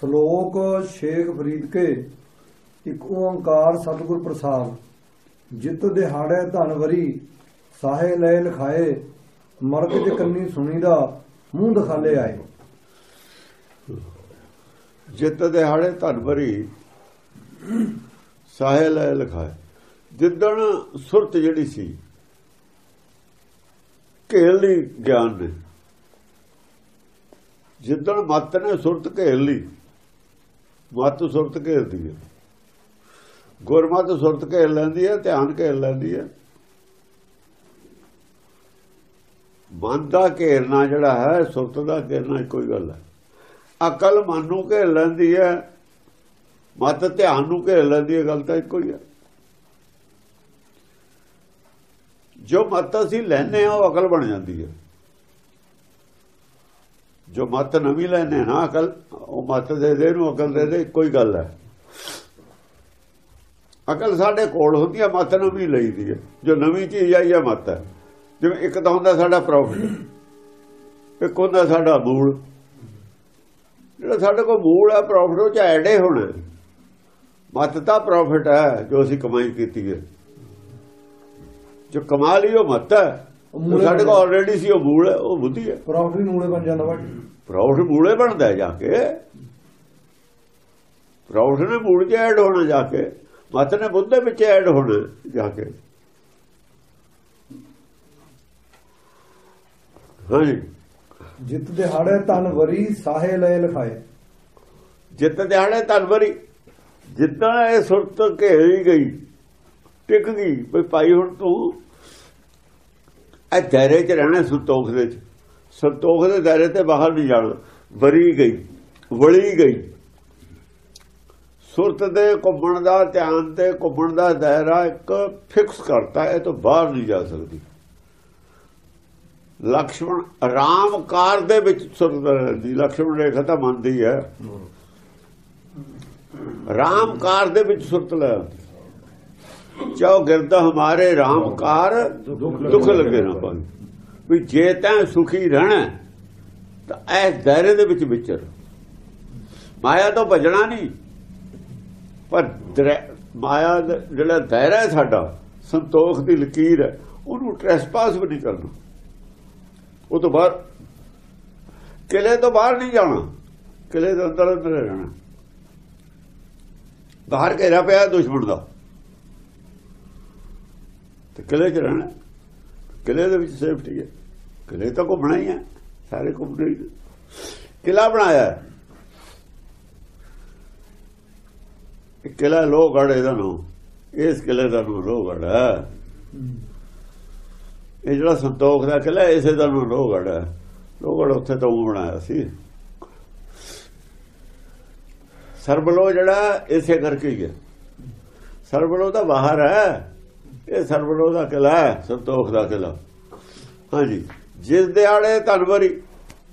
ਸ਼ਲੋਕ ਸ਼ੇਖ ਫਰੀਦ ਕੇ ਇੱਕ ਓੰਕਾਰ ਸਤਿਗੁਰ ਪ੍ਰਸਾਦ। ਜਿਤ ਦਿਹਾੜੇ ਧਨਵਰੀ ਸਾਹੇ ਲੈ ਲਖਾਏ, ਮਰਗ ਚ ਕੰਨੀ ਸੁਣੀਦਾ, ਮੂੰਹ ਦਿਖਾਲੇ ਆਏ। ਜਿਤ ਦਿਹਾੜੇ ਧਨ ਭਰੀ ਸਾਹੇ ਲੈ ਲਿਖਾਏ। ਜਿੱਦਣ ਸੁਰਤ ਜਿਹੜੀ ਸੀ, ਘੇਲ ਲਈ ਗਿਆਨ ਨੇ। ਜਿੱਦਣ ਮਤ ਨੇ ਸੁਰਤ ਘੇਲ ਲਈ ਮਤ ਸੁਰਤ ਘੇਰਦੀ ਹੈ। ਗੁਰਮਤ ਸੁਰਤ ਘੇਰ ਲੈਂਦੀ ਹੈ, ਧਿਆਨ ਘੇਰ ਲੈਂਦੀ ਹੈ। ਮਨ ਦਾ ਘੇਰਨਾ ਜਿਹੜਾ ਹੈ, ਸੁਰਤ ਦਾ ਘੇਰਨਾ ਕੋਈ ਗੱਲ ਹੈ। ਅਕਲ ਮਨ ਨੂੰ ਘੇਰ ਲੈਂਦੀ ਹੈ, ਮਤ ਧਿਆਨ ਨੂੰ ਘੇਰ ਲੈਂਦੀ ਹੈ ਗੱਲ ਤਾਂ ਇੱਕੋ ਹੀ ਹੈ। ਜੋ ਮਤ ਅਸੀਂ ਲੈਨੇ ਆ ਉਹ ਅਕਲ ਬਣ ਜਾਂਦੀ ਹੈ। ਜੋ ਮਤ ਨਵੀਂ ਲੈਨੇ ਨਾ ਅਕਲ, ਉਹ ਮਤ ਦੇ ਦੇ ਨੂੰ, ਅਕਲ ਦੇ ਦੇ, ਇੱਕੋ ਹੀ ਗੱਲ ਹੈ। ਅਕਲ ਸਾਡੇ ਕੋਲ ਹੁੰਦੀ ਹੈ ਮਤ ਨਵੀਂ ਲਈਦੀ ਹੈ। ਜੋ ਨਵੀਂ ਚੀਜ਼ ਆਈ ਹੈ ਮਤ ਹੈ। ਜਿਵੇਂ ਇੱਕ ਤਾਂ ਹੁੰਦਾ ਸਾਡਾ ਪ੍ਰੋਫਿਟ, ਇੱਕ ਹੁੰਦਾ ਸਾਡਾ ਮੂਲ। ਜਿਹੜਾ ਸਾਡੇ ਕੋਲ ਮੂਲ ਹੈ ਪ੍ਰੋਫਿਟ, ਉਹ ਚ ਐਡੇ ਹੋਣਾ ਮਤ ਤਾਂ ਪ੍ਰੋਫਿਟ ਹੈ, ਜੋ ਅਸੀਂ ਕਮਾਈ ਕੀਤੀ ਹੈ। ਜੋ ਕਮਾ ਲਈ ਉਹ ਮਤ ਹੈ। ਸਾਡੇ ਕੋਲ। ਆਲਰੇਡੀ ਸੀ ਉਹ ਮੂਲ ਹੈ ਉਹ ਬੁੱਧੀ ਹੈ। ਪ੍ਰੋਫਿਟ ਮੂਲੇ ਬਣ ਜਾਂਦਾ ਵਾ। ਪ੍ਰੌਠ ਮੂਲੇ ਬਣਦਾ ਜਾ ਕੇ। ਪ੍ਰੌਠ ਨੇ ਮੂਲ 'ਚ ਐਡ ਹੋਣਾ ਜਾ ਕੇ ਮਤ ਨੇ ਬੁੱਧ ਦੇ ਵਿੱਚ ਐਡ ਹੋਣਾ ਜਾ ਕੇ। ਹਾਂਜੀ। ਜਿਤ ਦਿਹਾੜੇ ਧਨਵਰੀ ਸਾਹੇ ਲੈ ਲਖਾਏ। ਜਿੱਤ ਦਿਹਾੜੇ ਤਨਵਰੀ ਜਿੱਦਾਂ ਇਹ ਸੁਰਤ ਘੇਰੀ ਗਈ ਟਿਕ ਗਈ ਵੀ ਭਾਈ ਹੁਣ ਤੂੰ ਇਹ ਦਾਇਰੇ 'ਚ ਰਹਿਣਾ ਸੰਤੋਖ ਦੇ 'ਚ ਸੰਤੋਖ ਦੇ ਦਾਇਰੇ ਤੇ ਬਾਹਰ ਨਹੀਂ ਜਾਣਾ। ਵਰੀ ਗਈ, ਵਲੀ ਗਈ। ਸੁਰਤ ਦੇ ਘੁੰਮਣ ਦਾ, ਧਿਆਨ ਤੇ ਘੁੰਮਣ ਦਾ ਦਾਇਰਾ ਇੱਕ ਫਿਕਸ ਕਰਤਾ, ਇਹ ਤੋਂ ਬਾਹਰ ਨਹੀਂ ਜਾ ਸਕਦੀ। ਲਕਸ਼ਮਣ ਰਾਮ ਕਾਰ ਦੇ ਵਿੱਚ ਸੁਰਤ ਰਹਿੰਦੀ। ਲਕਸ਼ਮਣ ਰੇਖਾ ਤਾਂ ਮੰਨਦੀ ਹੈ। ਰਾਮ ਕਾਰ ਦੇ ਵਿੱਚ ਸੁਰਤ ਲੈ ਆਉਂਦੀ ਚਾਹੋ ਗਿਰਦਾ ਹਮਾਰੇ ਰਾਮ ਕਾਰ, ਦੁੱਖ ਲੱਗੇ ਨਾ ਪਾਈ ਵੀ ਜੇ ਤੈਂ ਸੁਖੀ ਰਹਿਣਾ, ਤਾਂ ਇਹ ਦਾਇਰੇ ਦੇ ਵਿੱਚ ਵਿਚਰ ਮਾਇਆ ਤੋਂ ਭਜਣਾ ਨਹੀਂ। ਪਰ ਦਰੈ- ਮਾਇਆ ਜਿਹੜਾ ਦਾਇਰਾ ਹੈ ਸਾਡਾ, ਸੰਤੋਖ ਦੀ ਲਕੀਰ ਹੈ, ਉਹਨੂੰ ਟ੍ਰੈਸਪਾਸ ਵੀ ਨਹੀਂ ਕਰਨਾ। ਉਹ ਤੋਂ ਬਾਹਰ, ਕਿਲੇ ਤੋਂ ਬਾਹਰ ਨਹੀਂ ਜਾਣਾ। ਕਿਲੇ ਦੇ ਅੰਦਰ ਅੰਦਰ ਰਹਿਣਾ। ਬਾਹਰ ਘੇਰਾ ਪਿਆ ਦੁਸ਼ਮਣ ਦਾ। ਤੇ ਕਿਲੇ 'ਚ ਰਹਿਣਾ ਕਿਲੇ ਦੇ ਵਿੱਚ ਸੇਫਟੀ ਹੈ। ਕਿਲੇ ਤਾਂ ਘੁੰਮਣਾ ਹੀ ਹੈ। ਸਾਰੇ ਘੁੰਮਣੇ ਹੀ ਕਿਲਾ ਬਣਾਇਆ ਹੈ। ਇਹ ਕਿਲਾ ਲੋਹਗੜ੍ਹ ਇਹਦਾ ਨਾਮ। ਇਸ ਕਿਲੇ ਦਾ ਨਾਮ ਲੋਹਗੜ ਹੈ। ਇਹ ਜਿਹੜਾ ਸੰਤੋਖ ਦਾ ਕਿਲਾ ਇਸੇ ਦਾ ਨਾਮ ਲੋਹਗੜ ਹੈ। ਲੋਹਗੜ੍ਹ ਉੱਥੇ ਤਾਂ ਉਹ ਬਣਾਇਆ ਸੀ। ਸਰਬਲੋ ਜਿਹੜਾ ਇਸੇ ਕਰਕੇ ਹੀ ਹੈ। ਸਰਬਲੋ ਤਾਂ ਬਾਹਰ ਹੈ। ਇਹ ਸਰਬਲੋ ਦਾ ਕਿਲਾ ਹੈ ਸੰਤੋਖ ਦਾ ਕਿਲਾ ਹਾਂਜੀ ਜਿਸ ਦਿਹਾੜੇ ਧਨਵਰੀ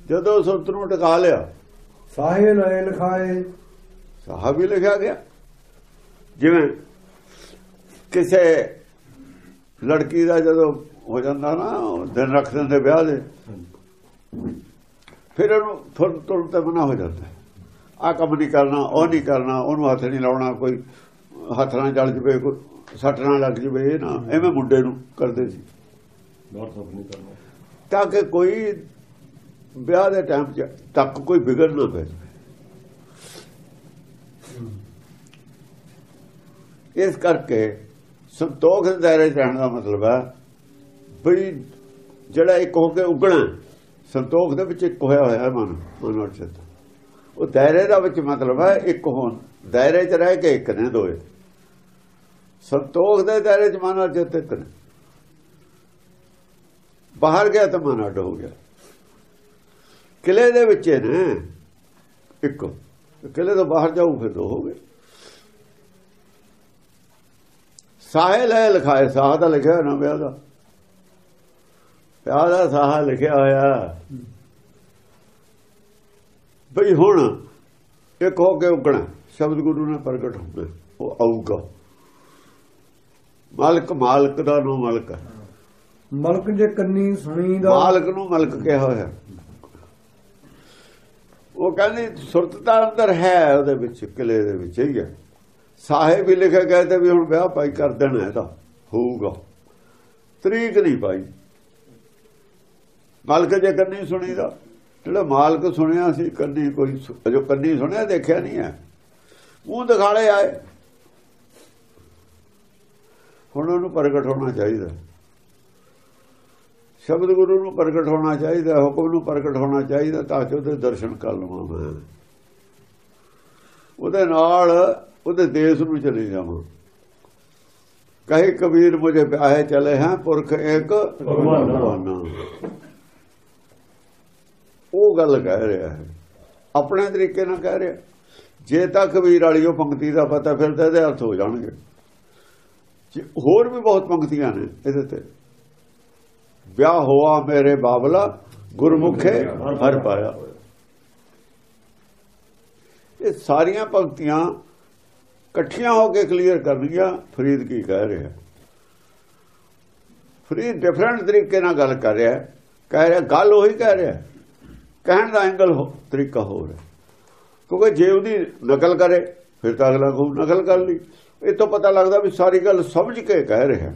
ਜਦੋਂ ਸੁਰਤ ਨੂੰ ਟਿਕਾ ਲਿਆ ਸਾਹੇ ਲੈ ਲਖਾਏ। ਸਾਹਬ ਵੀ ਲਿਖਿਆ ਗਿਆ। ਜਿਵੇਂ ਕਿਸੇ ਲੜਕੀ ਦਾ ਜਦੋਂ ਹੋ ਜਾਂਦਾ ਨਾ ਦਿਨ ਰੱਖ ਦਿੰਦੇ ਵਿਆਹ ਦੇ ਫਿਰ ਉਹਨੂੰ ਤੁਰ ਤੁਰ ਤੇ ਮਨਾ ਹੋ ਜਾਂਦਾ ਆ ਕੰਮ ਨਹੀਂ ਕਰਨਾ ਉਹ ਨਹੀਂ ਕਰਨਾ ਉਹਨੂੰ ਹੱਥ ਨਹੀਂ ਲਾਉਣਾ ਕੋਈ ਹੱਥ ਨਾਲ ਜਲ ਜਵੇ ਕੋਈ ਸੱਟ ਨਾਲ ਲੱਗ ਜਵੇ ਇਹ ਨਾ ਐਵੇਂ ਮੁੰਡੇ ਨੂੰ ਕਰਦੇ ਸੀ। ਤਾਂ ਕਿ ਕੋਈ ਵਿਆਹ ਦੇ ਟਾਈਮ ਤੱਕ ਕੋਈ ਵਿਗੜ ਨਾ ਪੈ ਜਾਵੇ। ਇਸ ਕਰਕੇ ਸੰਤੋਖ ਦੇ ਦਾਇਰੇ 'ਚ ਰਹਿਣ ਦਾ ਮਤਲਬ ਹੈ ਵੀ ਜਿਹੜਾ ਇੱਕ ਹੋ ਕੇ ਉਗਣਾ ਸੰਤੋਖ ਦੇ ਵਿੱਚ ਇੱਕ ਹੋਇਆ ਹੋਇਆ ਮਨ ਮਨ ਔਰ ਚਿੱਤ ਉਹ ਦਾਇਰੇ ਦਾ ਵਿੱਚ ਮਤਲਬ ਹੈ ਇੱਕ ਹੋਣ ਦਾਇਰੇ 'ਚ ਰਹਿ ਕੇ ਇੱਕ ਨੇ ਦੋਏ। ਸੰਤੋਖ ਦੇ ਦਾਇਰੇ 'ਚ ਮਨ ਔਰ ਚਿੱਤ ਨੇ ਬਾਹਰ ਗਿਆ ਤਾਂ ਮਨ ਅੱਡ ਹੋ ਗਿਆ। ਕਿਲੇ ਦੇ ਵਿੱਚ ਨੇ, ਇੱਕ। ਕਿਲੇ ਤੋਂ ਬਾਹਰ ਜਾਊ ਫਿਰ ਦੋ ਹੋ ਗਏ। ਸਾਹੇ ਹੈ ਲਿਖਾਏ, ਸਾਹ ਦਾ ਲਿਖਿਆ ਨਾ ਵਿਆਹ ਦਾ। ਵਿਆਹ ਦਾ ਸਾਹ ਲਿਖਿਆ ਹੋਇਆ। ਬਈ ਹੁਣ ਇੱਕ ਹੋ ਕੇ ਉਗਣਾ, ਸ਼ਬਦ ਗੁਰੂ ਨੇ ਪ੍ਰਗਟ ਹੋਣਾ, ਉਹ ਆਊਗਾ। ਮਾਲਕ ਮਾਲਕ ਦਾ ਨੂੰ ਮਾਲਕ ਮਲਕ ਜੇ ਕੰਨੀ ਸੁਣੀ ਦਾ ਮਾਲਕ ਨੂੰ ਮਲਕ ਕਿਹਾ ਹੋਇਆ। ਉਹ ਕਹਿੰਦੀ ਸੁਰਤ ਤਾਂ ਅੰਦਰ ਹੈ ਉਹਦੇ ਵਿੱਚ ਕਿਲੇ ਦੇ ਵਿੱਚ ਹੀ ਹੈ। ਸਾਹਿਬ ਵੀ ਲਿਖਿਆ ਗਏ ਤੇ ਵੀ ਹੁਣ ਵਿਆਹ ਪਾਈ ਕਰ ਦੇਣਾ ਇਹਦਾ ਹੋਊਗਾ। ਤਰੀਕ ਨਹੀਂ ਪਾਈ ਮਾਲਕ ਜੇ ਕੰਨੀ ਸੁਣੀਦਾ ਜਿਹੜਾ ਮਾਲਕ ਸੁਣਿਆ ਸੀ ਕੰਨੀ ਕੋਈ ਜੋ ਕੰਨੀ ਸੁਣਿਆ ਦੇਖਿਆ ਨਹੀਂ ਹੈ। ਮੂੰਹ ਦਿਖਾਲੇ ਆਏ। ਹੁਣ ਉਹਨੂੰ ਪ੍ਰਗਟ ਹੋਣਾ ਚਾਹੀਦਾ। ਸ਼ਬਦ ਗੁਰੂ ਨੂੰ ਪ੍ਰਗਟ ਹੋਣਾ ਚਾਹੀਦਾ, ਹੁਕਮ ਨੂੰ ਪ੍ਰਗਟ ਹੋਣਾ ਚਾਹੀਦਾ ਤਾਂ ਕਿ ਉਹਦੇ ਦਰਸ਼ਨ ਕਰ ਲਵਾਂ ਮੈਂ। ਉਹਦੇ ਨਾਲ ਉਹਦੇ ਦੇਸ਼ ਨੂੰ ਚਲੇ ਜਾਵਾਂ। ਕਹੇ ਕਬੀਰ, ਮੁਝੇ ਪਿਆਹੇ ਚਲੇ ਹੈ, ਪੁਰਖ ਇੱਕ ਭਗਵਾਨਾ। ਉਹ ਗੱਲ ਕਹਿ ਰਿਹਾ ਹੈ। ਆਪਣੇ ਤਰੀਕੇ ਨਾਲ ਕਹਿ ਰਿਹਾ। ਜੇ ਤਾਂ ਕਬੀਰ ਵਾਲੀ ਉਹ ਪੰਕਤੀ ਦਾ ਪਤਾ, ਫਿਰ ਤਾਂ ਇਹਦੇ ਅਰਥ ਹੋ ਜਾਣਗੇ। ਹੋਰ ਵੀ ਬਹੁਤ ਪੰਕਤੀਆਂ ਨੇ ਇਹਦੇ ਤੇ। ਵਿਆਹ ਹੋਆ ਮੇਰੇ ਬਾਬਲਾ, ਗੁਰਮੁਖੇ ਹਰ ਪਾਇਆ ਇਹ ਸਾਰੀਆਂ ਪੰਕਤੀਆਂ ਇਕੱਠੀਆਂ ਹੋ ਕੇ ਕਲੀਅਰ ਕਰਨੀਆਂ ਫਰੀਦ ਕੀ ਕਹਿ ਰਿਹਾ। ਫਰੀਦ ਡਿਫਰੈਂਟ ਤਰੀਕੇ ਨਾਲ ਗੱਲ ਕਰ ਰਿਹਾ ਕਹਿ ਰਿਹਾ, ਗੱਲ ਉਹੀ ਕਹਿ ਰਿਹਾ ਕਹਿਣ ਦਾ ਐਂਗਲ ਤਰੀਕਾ ਹੋਰ ਹੈ। ਕਿਉਂਕਿ ਜੇ ਉਹਦੀ ਨਕਲ ਕਰੇ, ਫਿਰ ਤਾਂ ਅਗਲਾ ਕਹੂ, ਨਕਲ ਕਰ ਲਈ। ਇਹ ਤੋਂ ਪਤਾ ਲੱਗਦਾ ਵੀ ਸਾਰੀ ਗੱਲ ਸਮਝ ਕੇ ਕਹਿ ਰਿਹਾ।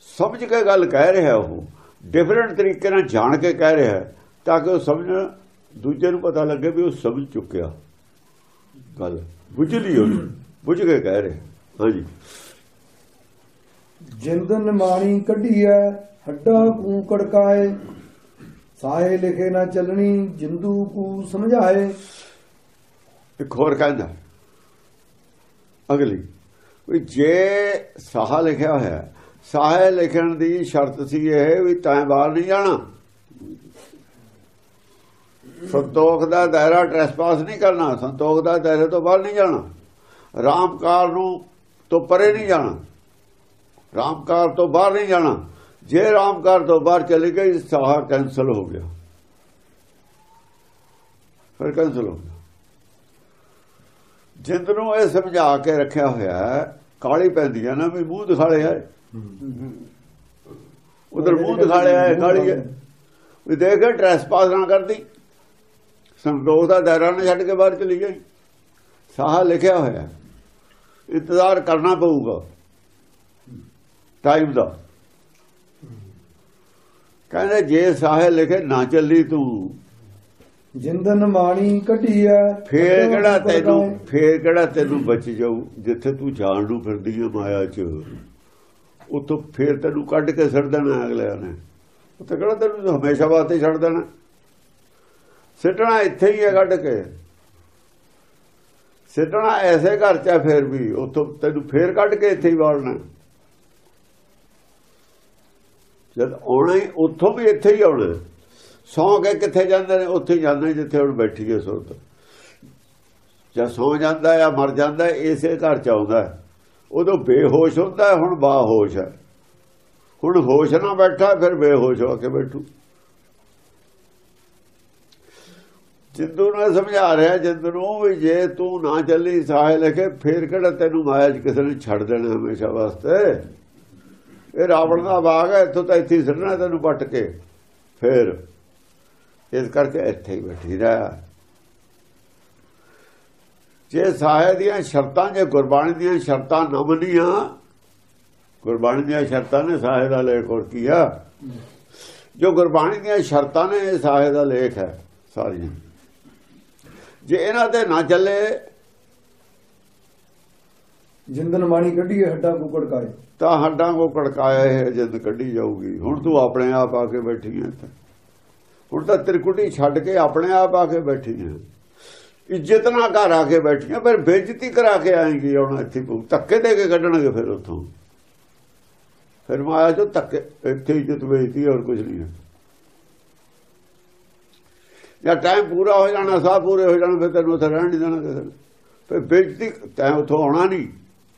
ਸਮਝ ਕੇ ਗੱਲ ਕਹਿ ਰਿਹਾ ਉਹ। ਡਿਫਰੈਂਟ ਤਰੀਕੇ ਨਾਲ ਜਾਣ ਕੇ ਕਹਿ ਰਿਹਾ ਤਾਂ ਕਿ ਉਹ ਸਮਝ ਦੂਜੇ ਨੂੰ ਪਤਾ ਲੱਗੇ ਵੀ ਉਹ ਸਮਝ ਚੁੱਕਿਆ। ਗੱਲ ਬੁੱਝ ਲਈ ਉਹਨੇ। ਬੁੱਝ ਕੇ ਕਹਿ ਰਿਹਾ। ਹਾਂਜੀ। ਜਿੰਦ ਨਿਮਾਣੀ ਕੱਢੀ ਐ ਹੱਡਾ ਕੂ ਕੜਕਾਏ। ਸਾਹੇ ਲਿਖੇ ਨਾ ਚੱਲਣੀ ਜਿੰਦੂ ਕੂ ਸਮਝਾਏ। ਇੱਕ ਹੋਰ ਕਹਿੰਦਾ। ਅਗਲੀ। ਵੀ ਜੇ ਸਾਹ ਲਿਖਿਆ ਹੋਇਆ, ਸਾਹ ਲਿਖਣ ਦੀ ਸ਼ਰਤ ਸੀ ਇਹ ਵੀ ਤੈਂ ਬਾਹਰ ਨਹੀਂ ਜਾਣਾ। ਸੰਤੋਖ ਦਾ ਦਾਇਰਾ ਟ੍ਰੈਸਪਾਸ ਨਹੀਂ ਕਰਨਾ, ਸੰਤੋਖ ਦਾ ਦਾਇਰੇ ਤੋਂ ਬਾਹਰ ਨਹੀਂ ਜਾਣਾ। ਰਾਮਕਾਰ ਨੂੰ ਤੋਂ ਪਰੇ ਨਹੀਂ ਜਾਣਾ। ਰਾਮਕਾਰ ਤੋਂ ਬਾਹਰ ਨਹੀਂ ਜਾਣਾ। ਜੇ ਰਾਮਕਾਰ ਤੋਂ ਬਾਹਰ ਚਲੇ ਗਏ ਸਾਹ ਕੈਂਸਲ ਹੋ ਗਿਆ। ਫਿਰ ਕੈਂਸਲ ਹੋ ਗਿਆ। ਜਿੰਦ ਨੂੰ ਇਹ ਸਮਝਾ ਕੇ ਰੱਖਿਆ ਹੋਇਆ ਕਾਲੀ ਪੈਂਦੀ ਹੈ ਨਾ ਵੀ ਮੂੰਹ ਦਿਖਾਲੇ ਹੈ। ਉਧਰ ਮੂੰਹ ਦਿਖਾਲੇ ਹੈ ਕਾਲੀ ਹੈ। ਵੀ ਦੇਖ ਕੇ ਟ੍ਰੈਸਪਾਸ ਨਾ ਕਰਦੀ। ਸੰਤੋਖ ਦਾ ਦਾਇਰਾ ਨਾ ਛੱਡ ਕੇ ਬਾਹਰ ਚਲੀ ਗਈ। ਸਾਹ ਲਿਖਿਆ ਹੋਇਆ। ਇੰਤਜ਼ਾਰ ਕਰਨਾ ਪਊਗਾ। ਟਾਈਮ ਦਾ। ਕਹਿੰਦੇ ਜੇ ਸਾਹ ਲਿਖੇ ਨਾ ਚੱਲੀ ਤੂੰ। ਜਿੰਦ ਨਿਮਾਣੀ ਕੱਢੀ ਐ ਫੇਰ ਕਿਹੜਾ ਤੈਨੂੰ। ਫੇਰ ਕਿਹੜਾ ਤੈਨੂੰ ਬਚ ਜਾਊ? ਜਿੱਥੇ ਤੂੰ ਜਾਣ ਨੂੰ ਫਿਰਦੀ ਹੈ ਮਾਇਆ 'ਚ। ਉਤੋਂ ਫੇਰ ਤੈਨੂੰ ਕੱਢ ਕੇ ਛੱਡ ਦੇਣਾ ਅਗਲਿਆਂ ਨੇ। ਉੱਥੇ ਕਿਹੜਾ ਤੈਨੂੰ ਹਮੇਸ਼ਾ ਵਾਸਤੇ ਛੱਡ ਦੇਣਾ? ਸਿੱਟਣਾ ਇੱਥੇ ਹੀ ਹੈ ਕੱਢ ਕੇ। ਸਿੱਟਣਾ ਐਸੇ ਘਰ 'ਚ ਫੇਰ ਵੀ। ਉਤੋਂ ਤੈਨੂੰ ਫੇਰ ਕੱਢ ਕੇ ਇੱਥੇ ਹੀ ਵਾੜਨਾ ਜਦ ਆਉਣਾ ਹੀ ਉੱਥੋਂ ਵੀ ਇੱਥੇ ਹੀ ਆਉਣਾ। ਸੌਂ ਕੇ ਕਿੱਥੇ ਜਾਂਦੇ ਨੇ? ਉੱਥੇ ਹੀ ਜਾਂਦੇ ਜਿੱਥੇ ਹੁਣ ਬੈਠੀ ਹੈ ਸੁਰਤ। ਜਾਂ ਸੌ ਜਾਂਦਾ ਜਾਂ ਮਰ ਜਾਂਦਾ, ਇਸੇ ਘਰ ਚ ਆਉਂਦਾ ਉਦੋਂ ਬੇਹੋਸ਼ ਹੁੰਦਾ ਹੁਣ ਬਾਹੋਸ਼ ਹੈ। ਹੁਣ ਹੋਸ਼ ਨਾ ਬੈਠਾ, ਫਿਰ ਬੇਹੋਸ਼ ਹੋ ਕੇ ਬੈਠੂ। ਜਿੰਦੂ ਨੇ ਸਮਝਾ ਰਿਹਾ, ਜਿੰਦੂ ਨੂੰ ਵੀ ਜੇ ਤੂੰ ਨਾ ਚੱਲੀ ਸਾਹੇ ਲਿਖੇ ਫੇਰ ਕਿਹੜਾ ਤੈਨੂੰ ਮਾਇਆ 'ਚ ਕਿਸੇ ਨੇ ਛੱਡ ਦੇਣਾ ਹਮੇਸ਼ਾ ਵਾਸਤੇ? ਇਹ ਰਾਵਣ ਦਾ ਬਾਗ ਹੈ, ਇੱਥੋਂ ਤਾਂ ਇੱਥੇ ਹੀ ਸਿੱਟਣਾ ਤੈਨੂੰ ਪੱਟ ਕੇ। ਫੇਰ ਇਸ ਕਰਕੇ ਇੱਥੇ ਹੀ ਬੈਠੀ ਰਹਿ। ਜੇ ਸਾਹੇ ਦੀਆਂ ਸ਼ਰਤਾਂ ਜੇ ਗੁਰਬਾਣੀ ਦੀਆਂ ਸ਼ਰਤਾਂ ਨਾ ਮੰਨੀਆਂ ਗੁਰਬਾਣੀ ਦੀਆਂ ਸ਼ਰਤਾਂ ਨੇ ਸਾਹੇ ਦਾ ਲੇਖ ਹੋਰ ਕੀਆ ਜੋ ਗੁਰਬਾਣੀ ਦੀਆਂ ਸ਼ਰਤਾਂ ਨੇ ਇਹ ਸਾਹੇ ਦਾ ਲੇਖ ਹੈ ਸਾਰੀਆਂ। ਜੇ ਇਹਨਾਂ ਤੇ ਨਾ ਚੱਲੇ ਜਿੰਦ ਨਿਮਾਣੀ ਕੱਢੀ ਐ ਹੱਡਾ ਕੂ ਕੜਕਾਏ। ਤਾਂ ਹੱਡਾਂ ਕੋ ਕੜਕਾਇਆ ਇਹ ਜਿੰਦ ਕੱਢੀ ਜਾਊਗੀ। ਹੁਣ ਤੂੰ ਆਪਣੇ ਆਪ ਆ ਕੇ ਬੈਠੀ ਹੈ ਇੱਥੇ। ਹੁਣ ਤਾਂ ਤ੍ਰਿਕੁਟੀ ਛੱਡ ਕੇ ਆਪਣੇ ਆਪ ਆ ਕੇ ਬੈਠੀ ਹੈ ਇੱਜ਼ਤ ਨਾ ਘਰ ਆ ਕੇ ਬੈਠੀਆਂ, ਫਿਰ ਬੇਇੱਜ਼ਤੀ ਕਰਾ ਕੇ ਆਏਗੀ ਹੁਣ ਇੱਥੇ ਪਊ। ਧੱਕੇ ਦੇ ਕੇ ਕੱਢਣਗੇ ਫਿਰ ਉੱਥੋਂ। ਫਿਰ ਮਾਇਆ ਚੋਂ ਧੱਕੇ, ਇੱਥੇ ਇੱਜ਼ਤ ਵੇਚਦੀ ਹੋਰ ਕੁਝ ਨਹੀਂ ਹੈ। ਜਾਂ ਟਾਈਮ ਪੂਰਾ ਹੋ ਜਾਣਾ, ਸਾਹ ਪੂਰੇ ਹੋ ਜਾਣਾ, ਫਿਰ ਤੈਨੂੰ ਉੱਥੇ ਰਹਿਣ ਨਹੀਂ ਦੇਣਾ ਕਿਸੇ ਫਿਰ ਬੇਇੱਜ਼ਤੀ ਤੈਂ ਉੱਥੋਂ ਆਉਣਾ ਨਹੀਂ।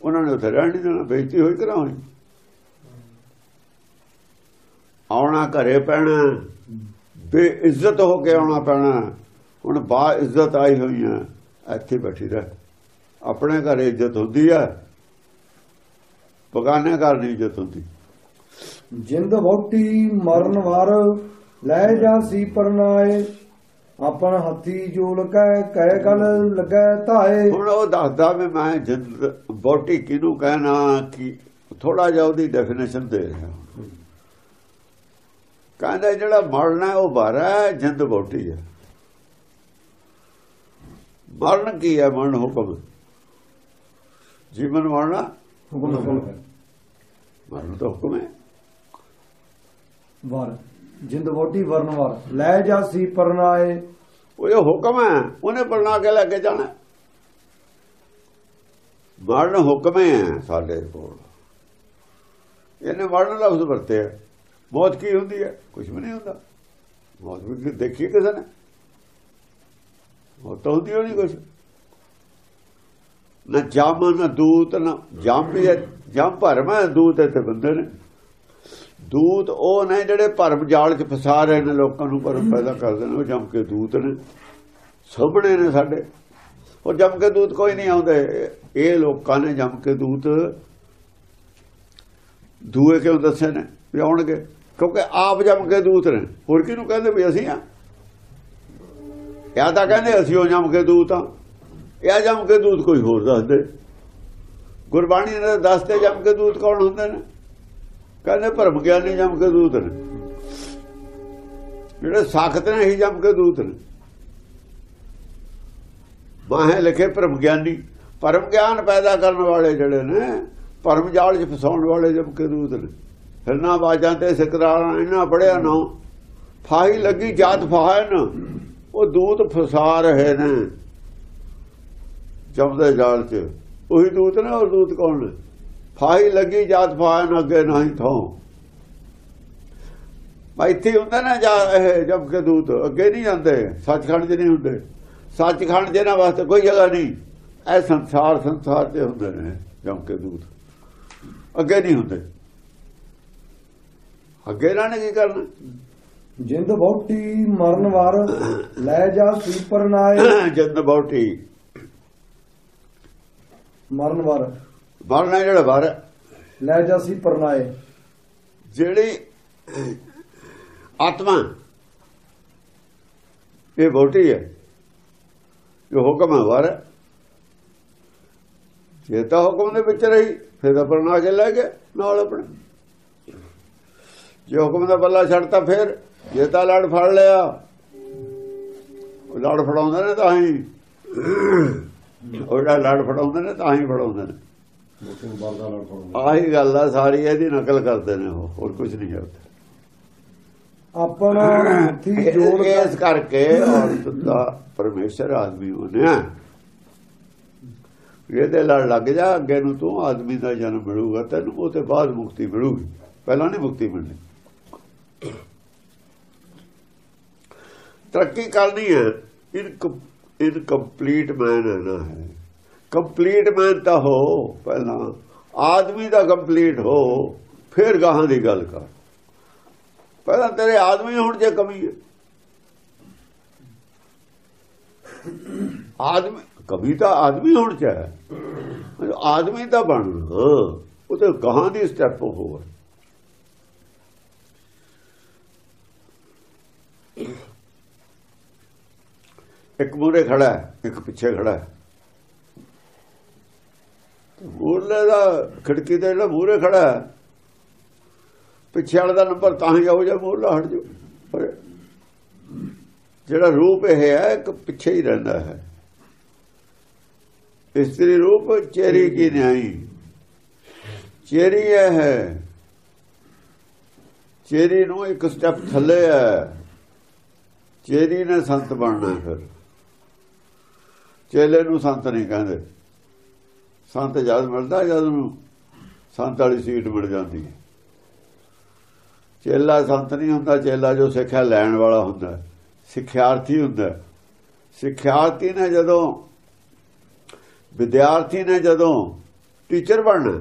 ਉਹਨਾਂ ਨੇ ਉੱਥੇ ਰਹਿਣ ਨਹੀਂ ਦੇਣਾ, ਬੇਇੱਜ਼ਤੀ ਹੋਈ ਕਰਾਉਣੀ। ਆਉਣਾ ਘਰੇ ਪੈਣਾ। ਬੇਇੱਜ਼ਤ ਹੋ ਕੇ ਆਉਣਾ ਪੈਣਾ ਹੁਣ ਬਾ ਇੱਜ਼ਤ ਆਈ ਹੋਈ ਹੈ ਇੱਥੇ ਬੈਠੀ ਰਹਿ। ਆਪਣੇ ਘਰੇ ਇੱਜ਼ਤ ਹੁੰਦੀ ਹੈ ਬਗਾਨੇ ਘਰ ਨਹੀਂ ਇੱਜ਼ਤ ਹੁੰਦੀ। ਜਿੰਦ ਵਹੁਟੀ ਮਰਨ ਵਾਰ ਲੈ ਜਾ ਸੀ ਪਰਨਾਏ ਆਪਣ ਹੱਥੀ ਜੋ ਲਗੈ ਕਹਿ ਕਲ ਲੱਗੈ ਧਾਏ। ਹੁਣ ਉਹ ਦੱਸਦਾ ਵੀ ਮੈਂ ਜਿੰਦ ਬੋਟੀ ਕਿਹਨੂੰ ਕਹਿਣਾ ਕਿ ਥੋੜਾ ਜਿਹਾ ਉਹਦੀ ਡੈਫੀਨੇਸ਼ਨ ਦੇ ਰਿਹਾ। ਕਹਿੰਦਾ ਜਿਹੜਾ ਮਰਨਾ ਹੈ, ਉਹ ਬਾਰਾ ਹੈ ਜਿੰਦ ਬੋਟੀ ਹੈ। ਮਰਨ ਕੀ ਹੈ ਮਰਨ ਹੁਕਮ? ਜੀਵਨ ਮਰਨਾ ਹੁਕਮ ਹੁਕਮ ਮਰਨ ਤਾਂ ਹੁਕਮ ਹੈ। ਵਰ। ਜਿੰਦ ਵੋਟੀ ਵਰਨ ਵਰ। ਲੈ ਜਾਸੀ ਪਰਨਾਏ। ਉਹ ਇਹ ਹੁਕਮ ਹੈ ਉਹਨੇ ਪੜਨਾ ਕੇ ਲੈ ਕੇ ਜਾਣਾ। ਮਰਨ ਹੁਕਮ ਹੈ ਸਾਡੇ ਕੋਲ। ਇਹਨੇ ਮਰਨ ਲਫ਼ਜ਼ ਵਰਤਿਆ। ਮੌਤ ਕੀ ਹੁੰਦੀ ਹੈ? ਕੁਝ ਵੀ ਨਹੀਂ ਹੁੰਦਾ। ਮੌਤ ਵੀ ਕੀ ਦੇਖੀ ਕਿਸੇ ਨੇ? ਮੌਤ ਹੁੰਦੀ ਹੋ ਨਹੀਂ ਕੁਝ ਨਾ ਜਮ, ਨਾ ਦੂਤ, ਨਾ ਜਮ ਵੀ ਹੈ। ਜਮ ਭਰਮ ਹੈ, ਦੂਤ ਇੱਥੇ ਬੰਦੇ ਨੇ। ਦੂਤ ਉਹ ਨੇ ਜਿਹੜੇ ਭਰਮ ਜਾਲ 'ਚ ਫਸਾ ਰਹੇ ਨੇ, ਲੋਕਾਂ ਨੂੰ ਭਰਮ ਪੈਦਾ ਕਰਦੇ ਨੇ, ਉਹ ਜਮ ਕੇ ਦੂਤ ਨੇ। ਸਾਹਮਣੇ ਨੇ ਸਾਡੇ। ਉਹ ਜਮ ਕੇ ਦੂਤ ਕੋਈ ਨਹੀਂ ਆਉਂਦੇ। ਇਹ ਲੋਕਾਂ ਨੇ ਜਮ ਕੇ ਦੂਤ ਦੂਏ ਕਿਉਂ ਦੱਸੇ ਨੇ? ਵੀ ਆਉਣਗੇ। ਕਿਉਂਕਿ ਆਪ ਜੰਮ ਕੇ ਦੂਤ ਨੇ। ਹੋਰ ਕਿਹਨੂੰ ਕਹਿੰਦੇ ਵੀ ਅਸੀਂ ਆ? ਇਹ ਤਾਂ ਕਹਿੰਦੇ ਅਸੀਂ ਉਹ ਜੰਮ ਕੇ ਦੂਤ ਆ। ਇਹ ਜੰਮ ਕੇ ਦੂਤ ਕੋਈ ਹੋਰ ਦੱਸਦੇ। ਗੁਰਬਾਣੀ ਨੇ ਦੱਸਦੇ ਜੰਮ ਕੇ ਦੂਤ ਕੌਣ ਹੁੰਦੇ ਨੇ? ਕਹਿੰਦੇ ਭਰਮ ਗਿਆਨੀ ਜੰਮ ਕੇ ਦੂਤ ਨੇ। ਜਿਹੜੇ ਸਾਖਤ ਨੇ ਹੀ ਜੰਮ ਕੇ ਦੂਤ ਨੇ। ਮਾਹੇ ਲਿਖੇ ਭਰਮ ਗਿਆਨੀ। ਭਰਮ ਗਿਆਨ ਪੈਦਾ ਕਰਨ ਵਾਲੇ ਜਿਹੜੇ ਨੇ, ਭਰਮ ਜਾਲ 'ਚ ਫਸਾਉਣ ਵਾਲੇ ਜਮ ਕੇ ਦੂਤ ਨੇ। ਹਿਰਨਾ ਬਾਜਾਂ ਤੇ ਸਿਕਰਾਰਾਂ ਇਹਨਾਂ ਪੜਿਆ ਨਾ। ਫਾਹੀ ਲੱਗੀ, ਜਾਤ ਫਾਹਨ। ਉਹ ਦੂਤ ਫਸਾ ਰਹੇ ਨੇ। ਜਮਦੇ ਜਾਲ 'ਚ। ਉਹੀ ਦੂਤ ਨੇ, ਉਹ ਦੂਤ ਕੌਣ ਨੇ? ਫਾਹੀ ਲੱਗੀ, ਜਾਤ ਫਾਹਨ, ਅੱਗੇ ਨਹੀਂ ਥੋਂ ਮੈਂ ਇੱਥੇ ਹੁੰਦਾ ਨਾ ਜਾ ਇਹ ਜਮ ਕੇ ਦੂਤ। ਅੱਗੇ ਨਹੀਂ ਜਾਂਦੇ, ਸੱਚਖੰਡ 'ਚ ਨਹੀਂ ਹੁੰਦੇ। ਸੱਚਖੰਡ ਜਿਹਨਾਂ ਵਾਸਤੇ ਕੋਈ ਜਗ੍ਹਾ ਨਹੀਂ। ਇਹ ਸੰਸਾਰ ਸੰਸਾਰ ਤੇ ਹੁੰਦੇ ਨੇ ਜਮ ਕੇ ਦੂਤ। ਅੱਗੇ ਨਹੀਂ ਹੁੰਦੇ। ਅੱਗੇ ਇਹਨਾਂ ਨੇ ਕੀ ਕਰਨਾ? ਜਿੰਦ ਵੋਟੀ ਮਰਨ ਵਰ ਲੈ ਜਾਸੀ ਪਰਨਾਏ ਜਿੰਦ ਬੌਟੀ ਮਰਨ ਵਰ। ਮਰਨਾ ਜਿਹੜਾ ਹੈ, ਲੈ ਜਾਸੀ ਪਰਨਾਏ ਜਿਹੜੀ ਆਤਮਾ ਇਹ ਬੌਟੀ ਹੈ। ਇਹ ਹੁਕਮ ਹੈ ਹੈ। ਜੇ ਤਾਂ ਹੁਕਮ ਦੇ ਵਿੱਚ ਰਹੀ ਫਿਰ ਤਾਂ ਪਰਨਾ ਕੇ ਲੈ ਗਏ ਨਾਲ ਆਪਣੇ। ਜੇ ਹੁਕਮ ਦਾ ਬੱਲਾ ਛੱਡਤਾ ਫਿਰ ਜੇ ਤਾਂ ਲੜ ਫੜ ਲਿਆ। ਉਹ ਲੜ ਫੜਾਉਂਦੇ ਨੇ ਤਾਂ ਹੀ। ਉਹ ਲੜ ਫੜਾਉਂਦੇ ਨੇ ਤਾਂ ਹੀ ਫੜਾਉਂਦੇ ਨੇ। ਆਹੀ ਗੱਲ ਆ ਸਾਰੀ ਇਹਦੀ ਨਕਲ ਕਰਦੇ ਨੇ ਉਹ ਹੋਰ ਕੁਝ ਨਹੀਂ ਕਰਦੇ। ਆਪਣ ਹੱਥੀ ਜੋੜ ਕੇ ਇਸ ਕਰਕੇ ਔਰਤ ਦਾ ਪਰਮੇਸ਼ਰ ਆਦਮੀ ਬਣਿਆ ਇਹਦੇ ਲੜ ਲੱਗ ਜਾ ਅੱਗੇ ਨੂੰ ਤੂੰ ਆਦਮੀ ਦਾ ਜਨਮ ਮਿਲੂਗਾ ਤੈਨੂੰ ਉਹ ਤੇ ਬਾਅਦ ਮੁਕਤੀ ਮਿਲੂਗੀ। ਪਹਿਲਾਂ ਨਹੀਂ ਮੁਕਤੀ ਮਿਲਣੀ। ਤਰੱਕੀ ਕਰਨੀ ਹੈ। ਇਨ ਇਨਕੰਪਲੀਟ ਮੈਨ ਹੈ ਨਾ ਹੈ ਕੰਪਲੀਟ ਮੈਨ ਤਾਂ ਹੋ, ਪਹਿਲਾਂ ਆਦਮੀ ਦਾ ਕੰਪਲੀਟ ਹੋ, ਫਿਰ ਗਾਹਾਂ ਦੀ ਗੱਲ ਕਰ। ਪਹਿਲਾਂ ਤੇਰੇ ਆਦਮੀ ਹੁਣ ਜੇ ਕਮੀ ਹੈ। ਆਦਮੀ, ਕਮੀ ਤਾਂ ਆਦਮੀ ਹੁਣ ਚ ਹੈ। ਆਦਮੀ ਤਾਂ ਬਣਨਾ ਉਹ ਤੇ ਗਾਹਾਂ ਦੀ ਸਟੈਪ ਹੋਰ ਇੱਕ ਮੂਰੇ ਖੜਾ ਹੈ ਇੱਕ ਪਿੱਛੇ ਖੜਾ ਹੈ। ਮੂਰਲੇ ਦਾ ਖਿੜਕੀ ਤੇ ਜਿਹੜਾ ਮੂਰੇ ਖੜਾ ਹੈ ਪਿੱਛੇ ਵਾਲੇ ਦਾ ਨੰਬਰ ਤਾਂ ਹੀ ਆਉ ਜਾ ਮੂਰਲਾ ਹਟ ਪਰ ਜਿਹੜਾ ਰੂਪ ਇਹ ਹੈ ਇੱਕ ਪਿੱਛੇ ਹੀ ਰਹਿੰਦਾ ਹੈ। ਇਸਤਰੀ ਰੂਪ ਚੇਰੀ ਕੀ ਨਹੀਂ ਚੇਰੀ ਹੈ। ਚੇਰੀ ਨੂੰ ਇੱਕ ਸਟੈਪ ਥੱਲੇ ਹੈ। ਚੇਰੀ ਨੇ ਸੰਤ ਬਣਨਾ ਫਿਰ। ਚੇਲੇ ਨੂੰ ਸੰਤ ਨਹੀਂ ਕਹਿੰਦੇ। ਸੰਤ ਜਦ ਮਿਲਦਾ, ਜਦ ਨੂੰ ਸੰਤ ਵਾਲੀ ਸੀਟ ਮਿਲ ਜਾਂਦੀ ਹੈ। ਚੇਲਾ ਸੰਤ ਨਹੀਂ ਹੁੰਦਾ, ਚੇਲਾ ਜੋ ਸਿੱਖਿਆ ਲੈਣ ਵਾਲਾ ਹੁੰਦਾ ਸਿੱਖਿਆਰਥੀ ਹੁੰਦਾ ਸਿੱਖਿਆਰਥੀ ਨੇ ਜਦੋਂ, ਵਿਦਿਆਰਥੀ ਨੇ ਜਦੋਂ ਟੀਚਰ ਬਣਨਾ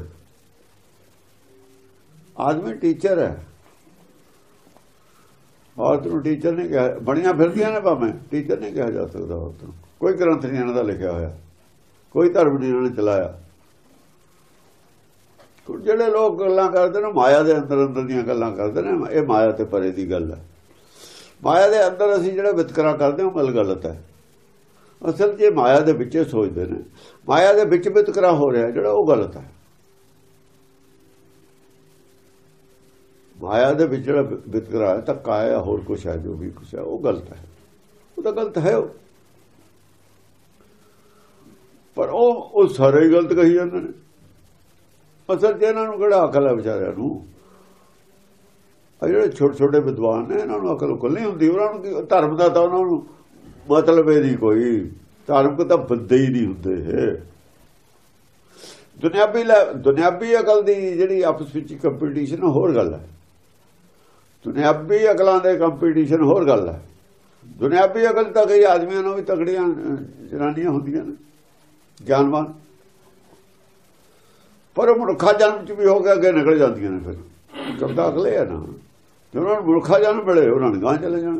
ਆਦਮੀ ਟੀਚਰ ਹੈ। ਔਰਤ ਨੂੰ ਟੀਚਰ ਨਹੀਂ ਕਿਹਾ, ਬਣੀਆਂ ਫਿਰਦੀਆਂ ਨੇ ਭਾਵੇਂ, ਟੀਚਰ ਨਹੀਂ ਕਿਹਾ ਜਾ ਸਕਦਾ ਔਰਤ ਨੂੰ। ਕੋਈ ਗ੍ਰੰਥ ਨਹੀਂ ਇਹਨਾਂ ਦਾ ਲਿਖਿਆ ਹੋਇਆ। ਕੋਈ ਧਰਮ ਨਹੀਂ ਇਹਨਾਂ ਨੇ ਚਲਾਇਆ। ਜਿਹੜੇ ਲੋਕ ਗੱਲਾਂ ਕਰਦੇ ਨੇ ਮਾਇਆ ਦੇ ਅੰਦਰ ਅੰਦਰ ਦੀਆਂ ਗੱਲਾਂ ਕਰਦੇ ਨੇ, ਇਹ ਮਾਇਆ ਤੇ ਪਰੇ ਦੀ ਗੱਲ ਹੈ। ਮਾਇਆ ਦੇ ਅੰਦਰ ਅਸੀਂ ਜਿਹੜਾ ਵਿਤਕਰਾ ਕਰਦੇ ਹਾਂ, ਉਹ ਗੱਲ ਗਲਤ ਹੈ। ਅਸਲ 'ਚ ਮਾਇਆ ਦੇ ਵਿੱਚ ਸੋਚਦੇ ਨੇ। ਮਾਇਆ ਦੇ ਵਿੱਚ ਵਿਤਕਰਾ ਹੋ ਰਿਹਾ, ਜਿਹੜਾ ਉਹ ਗਲਤ ਹੈ। ਮਾਇਆ ਦੇ ਵਿੱਚ ਜਿਹੜਾ ਵਿਤਕਰਾ ਹੈ, ਧੱਕਾ ਹੈ ਜਾਂ ਹੋਰ ਕੁਛ ਹੈ, ਜੋ ਵੀ ਕੁਛ ਹੈ, ਉਹ ਗਲਤ ਹੈ। ਉਹ ਤਾਂ ਗਲਤ ਹੈ ਉਹ। ਪਰ ਉਹ ਉਹ ਸਾਰੇ ਹੀ ਗਲਤ ਕਹੀ ਜਾਂਦੇ ਨੇ। ਅਸਲ 'ਚ ਇਹਨਾਂ ਨੂੰ ਕਿਹੜਾ ਅਕਲ ਹੈ ਵਿਚਾਰਿਆਂ ਨੂੰ? ਆ ਜਿਹੜੇ ਛੋਟੇ ਛੋਟੇ ਵਿਦਵਾਨ ਨੇ, ਇਹਨਾਂ ਨੂੰ ਅਕਲ ਉਕਲ ਹੁੰਦੀ। ਉਹਨਾਂ ਨੂੰ ਧਰਮ ਦਾ ਤਾਂ ਉਹਨਾਂ ਨੂੰ ਮਤਲਬ ਇਹ ਨਹੀਂ ਕੋਈ। ਧਾਰਮਿਕ ਤਾਂ ਬੰਦੇ ਹੀ ਨਹੀਂ ਹੁੰਦੇ ਇਹ। ਦੁਨਿਆਵੀ ਲੈ- ਦੁਨਿਆਵੀ ਅਕਲ ਦੀ ਜਿਹੜੀ ਆਪਸ ਵਿੱਚ ਕੰਪੀਟੀਸ਼ਨ ਹੋਰ ਗੱਲ ਹੈ। ਦੁਨਿਆਵੀ ਅਕਲਾਂ ਦੇ ਕੰਪੀਟੀਸ਼ਨ ਹੋਰ ਗੱਲ ਹੈ। ਦੁਨਿਆਵੀ ਅਕਲ ਤਾਂ ਕਈ ਆਦਮੀਆਂ ਨੂੰ ਵੀ ਤਕੜੀਆਂ ਜਨਾਨੀਆਂ ਹੁੰਦੀਆਂ ਨੇ। ਗਿਆਨਵਾਨ ਪਰ ਉਹ ਮਨੁੱਖਾ ਜਨਮ ਚ ਵੀ ਹੋ ਗਿਆ, ਅੱਗੇ ਨਿਕਲ ਜਾਂਦੀਆਂ ਨੇ ਫਿਰ। ਕਬਦਾ ਅਗਲੇ ਆ ਨਾ। ਜੇ ਉਹਨਾਂ ਨੂੰ ਮਨੁੱਖਾ ਜਨਮ ਮਿਲੇ ਉਹਨਾਂ ਨੇ ਗਾਂ ਚਲੇ ਜਾਣ।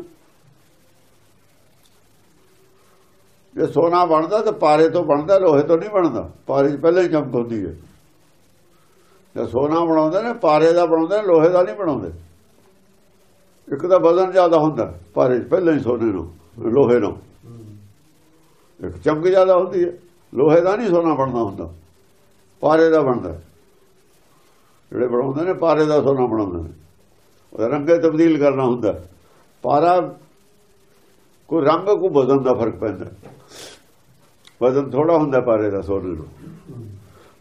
ਜੇ ਸੋਨਾ ਬਣਦਾ ਤਾਂ ਪਾਰੇ ਤੋਂ ਬਣਦਾ, ਲੋਹੇ ਤੋਂ ਨਹੀਂ ਬਣਦਾ। ਪਾਰੇ 'ਚ ਪਹਿਲਾਂ ਹੀ ਚਮਕ ਹੁੰਦੀ ਹੈ। ਜੇ ਸੋਨਾ ਬਣਾਉਂਦੇ ਨੇ, ਪਾਰੇ ਦਾ ਬਣਾਉਂਦੇ ਨੇ, ਲੋਹੇ ਦਾ ਨਹੀਂ ਬਣਾਉਂਦੇ। ਇੱਕ ਤਾਂ ਵਜ਼ਨ ਜ਼ਿਆਦਾ ਹੁੰਦਾ, ਪਾਰੇ 'ਚ ਪਹਿਲਾਂ ਹੀ ਸੋਨੇ ਨੂੰ ਲੋਹੇ ਨੂੰ ਇੱਕ ਚਮਕ ਜ਼ਿਆਦਾ ਹੁੰਦੀ ਹੈ। ਲੋਹੇ ਦਾ ਨਹੀਂ ਸੋਨਾ ਬਣਦਾ ਹੁੰਦਾ, ਪਾਰੇ ਦਾ ਬਣਦਾ। ਜਿਹੜੇ ਬਣਾਉਂਦੇ ਨੇ ਪਾਰੇ ਦਾ ਸੋਨਾ ਬਣਾਉਂਦੇ ਨੇ। ਉਹਦਾ ਰੰਗੇ ਤਬਦੀਲ ਕਰਨਾ ਹੁੰਦਾ। ਪਾਰਾ, ਕੋਈ ਰੰਗ ਕੋ ਵਜ਼ਨ ਦਾ ਫ਼ਰਕ ਪੈਂਦਾ। ਵਜ਼ਨ ਥੋੜਾ ਹੁੰਦਾ ਪਾਰੇ ਦਾ ਸੋਨੇ ਨੂੰ।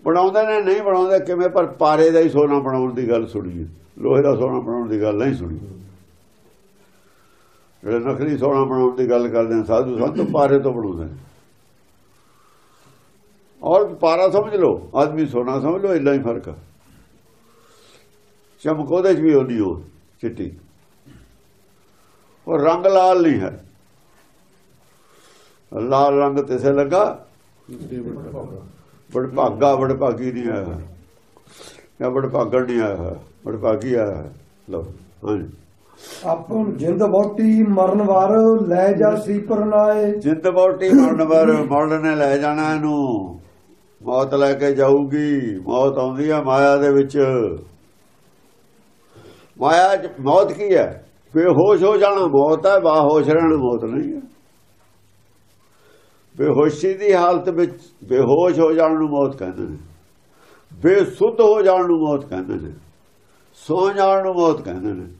ਬਣਾਉਂਦੇ ਨੇ, ਨਹੀਂ ਬਣਾਉਂਦੇ, ਕਿਵੇਂ? ਪਰ ਪਾਰੇ ਦਾ ਹੀ ਸੋਨਾ ਬਣਾਉਣ ਦੀ ਗੱਲ ਸੁਣੀ ਲੋਹੇ ਦਾ ਸੋਨਾ ਬਣਾਉਣ ਦੀ ਗੱਲ ਨਹੀਂ ਸੁਣੀ। ਜਿਹੜੇ ਨਕਲੀ ਸੋਨਾ ਬਣਾਉਣ ਦੀ ਗੱਲ ਕਰਦੇ ਨੇ, ਸਾਧੂ ਸੰਤ ਪਾਰੇ ਤੋਂ ਬਣਾਉਂਦੇ ਨੇ। ਔਰ ਪਾਰਾ ਸਮਝ ਲਓ ਆਦਮੀ ਸੋਨਾ ਸਮਝ ਲਓ ਇੰਨਾ ਹੀ ਫ਼ਰਕ ਆ। ਚਮਕ ਉਹਦੇ ਚ ਵੀ ਹੁੰਦੀ ਹੋ ਚਿੱਟੀ। ਉਹ ਰੰਗ ਲਾਲ ਨਹੀਂ ਹੈ। ਲਾਲ ਰੰਗ ਤਿਸੇ ਲੱਗਾ? ਬੜ ਭਾਗਾ ਬੜ ਭਾਗੀ ਨਹੀਂ ਆਇਆ। ਜਾਂ ਬੜ ਭਾਗਣ ਨਹੀਂ ਆਇਆ। ਬੜ ਭਾਗੀ ਆਇਆ ਹੈ। ਲਓ ਹਾਂਜੀ। ਆਪਨ ਜਿੰਦ ਬੋਟੀ ਮਰਨ ਵਾਰ ਲੈ ਜਾ ਸੀ ਪਰਨਾਏ। ਜਿੰਦ ਬੋਟੀ ਮਰਨ ਵਾਰ ਮਰਨ ਨੇ ਲੈ ਜਾਣਾ ਇਹਨੂੰ। ਮੌਤ ਲੈ ਕੇ ਜਾਊਗੀ। ਮੌਤ ਆਉਂਦੀ ਹੈ ਮਾਇਆ ਦੇ ਵਿੱਚ। ਮਾਇਆ 'ਚ ਮੌਤ ਕੀ ਹੈ? ਬੇਹੋਸ਼ ਹੋ ਜਾਣਾ ਮੌਤ ਹੈ, ਬਾਹੋਸ਼ ਰਹਿਣਾ ਮੌਤ ਨਹੀਂ ਹੈ। ਬੇਹੋਸ਼ੀ ਦੀ ਹਾਲਤ ਵਿੱਚ ਬੇਹੋਸ਼ ਹੋ ਜਾਣ ਨੂੰ ਮੌਤ ਕਹਿੰਦੇ ਨੇ। ਬੇਸੁੱਧ ਹੋ ਜਾਣ ਨੂੰ ਮੌਤ ਕਹਿੰਦੇ ਨੇ। ਸੌ ਜਾਣ ਨੂੰ ਮੌਤ ਕਹਿੰਦੇ ਨੇ।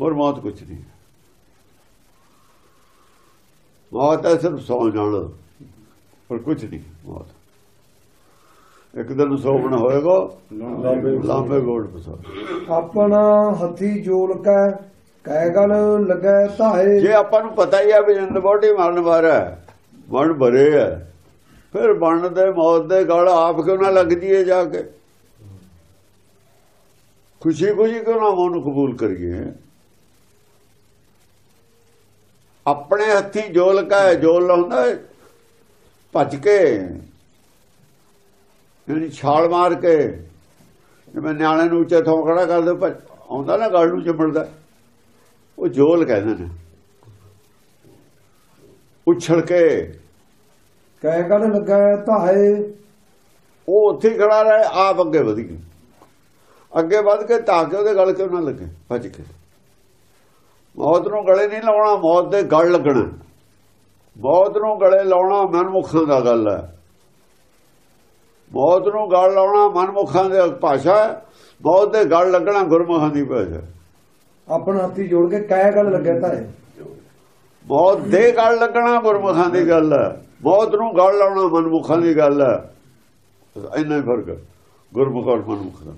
ਹੋਰ ਮੌਤ ਕੁਛ ਨਹੀਂ ਮੌਤ ਹੈ ਸਿਰਫ ਸੌ ਜਾਣਾ। ਪਰ ਕੁਛ ਨਹੀਂ ਮੌਤ ਇੱਕ ਦਿਨ ਸੋਵਣ ਹੋਏਗਾ ਲਾਂਬੇ ਗੋਲ ਪਸਾ ਆਪਣਾ ਹੱਥੀ ਜੋਲ ਕੈ ਕਹਿ ਗਲ ਲੱਗੈ ਧਾਏ ਜੇ ਆਪਾਂ ਨੂੰ ਪਤਾ ਹੀ ਆ ਵੀ ਜਿੰਦ ਬੋਡੀ ਮਰਨ ਵਾਰਾ ਹੈ ਮਰਨ ਭਰੇ ਹੈ ਫਿਰ ਮਰਨ ਦੇ ਮੌਤ ਦੇ ਗਲ ਆਪ ਕਿਉਂ ਨਾ ਲੱਗ ਜੀਏ ਜਾ ਕੇ? ਖੁਸ਼ੀ ਖੁਸ਼ੀ ਕਿਉਂ ਨਾ ਮਨ ਕਬੂਲ ਕਰੀਏ? ਆਪਣੇ ਹੱਥੀ ਜੋਲ ਕਾ ਜੋਲ ਲਾਉਂਦਾ ਹੈ, ਭੱਜ ਕੇ ਜਿਹੜੀ ਛਾਲ ਮਾਰ ਕੇ ਜਿਵੇਂ ਨਿਆਣੇ ਨੂੰ ਉੱਚੇ ਥਾਂ ਖੜਾ ਕਰਦੇ ਭੱਜ ਆਉਂਦਾ ਨਾ ਗਲ ਨੂੰ ਚਿੰਬੜਦਾ। ਉਹ ਜੋਲ ਕਹਿੰਦੇ ਨੇ। ਉਛਲ ਕੇ ਕਹਿ ਗਲ ਲੱਗੈ ਧਾਏ ਉਹ ਉੱਥੇ ਖੜਾ ਰਹੇ ਆਪ ਅੱਗੇ ਵਧ ਗਈ ਅੱਗੇ ਵੱਧ ਕੇ ਤਾਂ ਕਿ ਉਹਦੇ ਗਲ ਕਿਉਂ ਨਾ ਲੱਗੇ? ਭੱਜ ਕੇ। ਮੌਤ ਨੂੰ ਗਲੇ ਨਹੀਂ ਲਾਉਣਾ ਮੌਤ ਦੇ ਗਲ ਲੱਗਣਾ। ਮੌਤ ਨੂੰ ਗਲੇ ਲਾਉਣਾ ਮਨਮੁਖਾਂ ਦਾ ਗੱਲ ਹੈ। ਮੌਤ ਨੂੰ ਗਲ ਲਾਉਣਾ ਮਨਮੁਖਾਂ ਦੀ ਭਾਸ਼ਾ ਹੈ। ਮੌਤ ਦੇ ਗਲ ਲੱਗਣਾ ਗੁਰਮੁਖਾਂ ਦੀ ਭਾਸ਼ਾ ਹੈ। ਆਪਣਾ ਹੱਥੀ ਜੋੜ ਕੇ ਕਹਿ ਗਲ ਲੱਗੈ ਧਾਏ ਮੌਤ ਦੇ ਗਲ ਲੱਗਣਾ ਗੁਰਮੁਖਾਂ ਦੀ ਗੱਲ ਹੈ। ਮੌਤ ਨੂੰ ਗਲ ਲਾਉਣਾ ਮਨਮੁਖਾਂ ਦੀ ਗੱਲ ਹੈ। ਇੰਨਾ ਹੀ ਫ਼ਰਕ ਹੈ। ਗੁਰਮੁਖ ਔਰ ਮਨਮੁਖ ਦਾ।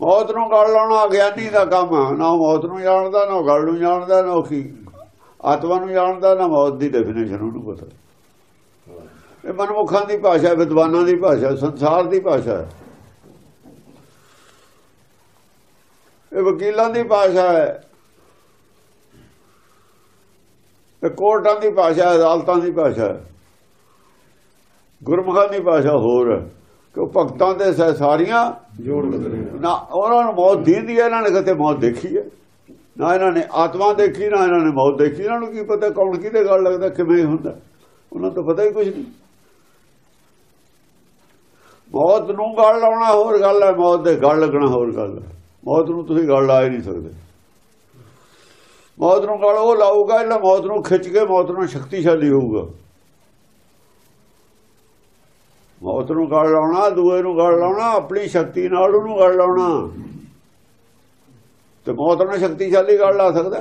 ਮੌਤ ਨੂੰ ਗੱਲ ਲਾਉਣਾ ਅਗਿਆਨੀ ਦਾ ਕੰਮ ਹੈ ਨਾ ਉਹ ਮੌਤ ਨੂੰ ਜਾਣਦਾ, ਨਾ ਉਹ ਗਲ ਨੂੰ ਜਾਣਦਾ, ਨਾ ਉਹ ਕੀ। ਆਤਮਾ ਨੂੰ ਜਾਣਦਾ, ਨਾ ਮੌਤ ਦੀ ਡੈਫੀਨੇਸ਼ਨ ਉਹਨੂੰ ਪਤਾ। ਇਹ ਮਨਮੁਖਾਂ ਦੀ ਭਾਸ਼ਾ, ਵਿਦਵਾਨਾਂ ਦੀ ਭਾਸ਼ਾ, ਸੰਸਾਰ ਦੀ ਭਾਸ਼ਾ ਹੈ। ਇਹ ਵਕੀਲਾਂ ਦੀ ਭਾਸ਼ਾ ਹੈ। ਇਹ ਕੋਰਟਾਂ ਦੀ ਭਾਸ਼ਾ ਅਦਾਲਤਾਂ ਦੀ ਭਾਸ਼ਾ ਗੁਰਮੁਖਾਂ ਦੀ ਭਾਸ਼ਾ ਹੋਰ ਹੈ। ਕਿ ਉਹ ਭਗਤਾਂ ਦੇ ਸਾਰੀਆਂ ਜੋੜ ਬਦਲੇ ਨਾ ਉਹਨਾਂ ਨੂੰ ਮੌਤ ਦੀਂਦੀ ਹੈ ਇਹਨਾਂ ਨੇ ਕਦੇ ਮੌਤ ਦੇਖੀ ਹੈ? ਨਾ ਇਹਨਾਂ ਨੇ ਆਤਮਾ ਦੇਖੀ ਨਾ ਇਹਨਾਂ ਨੇ ਮੌਤ ਦੇਖੀ। ਇਹਨਾਂ ਨੂੰ ਕੀ ਪਤਾ ਕੌਣ ਕਿਹਦੇ ਗੱਲ ਲੱਗਦਾ ਕਿਵੇਂ ਹੁੰਦਾ? ਉਹਨਾਂ ਨੂੰ ਤਾਂ ਪਤਾ ਹੀ ਕੁਝ ਨਹੀਂ। ਮੌਤ ਨੂੰ ਗਲ ਲਾਉਣਾ ਹੋਰ ਗੱਲ ਹੈ ਮੌਤ ਦੇ ਗਲ ਲੱਗਣਾ ਹੋਰ ਗੱਲ ਹੈ। ਮੌਤ ਨੂੰ ਤੁਸੀਂ ਗਲ ਲਾ ਹੀ ਨਹੀਂ ਸਕਦੇ। ਮੌਤ ਨੂੰ ਗਲ ਉਹ ਲਾਊਗਾ ਜਿਹੜਾ ਮੌਤ ਨੂੰ ਖਿੱਚ ਕੇ ਮੌਤ ਨੂੰ ਸ਼ਕਤੀਸ਼ਾਲੀ ਹੋਊਗਾ। ਮੌਤ ਨੂੰ ਗਲ ਲਾਉਣਾ ਦੂਏ ਨੂੰ ਗਲ ਲਾਉਣਾ ਆਪਣੀ ਸ਼ਕਤੀ ਨਾਲ ਉਹਨੂੰ ਗਲ ਲਾਉਣਾ। ਤੇ ਮੌਤ ਨੂੰ ਸ਼ਕਤੀਸ਼ਾਲੀ ਗਲ ਲਾ ਸਕਦਾ?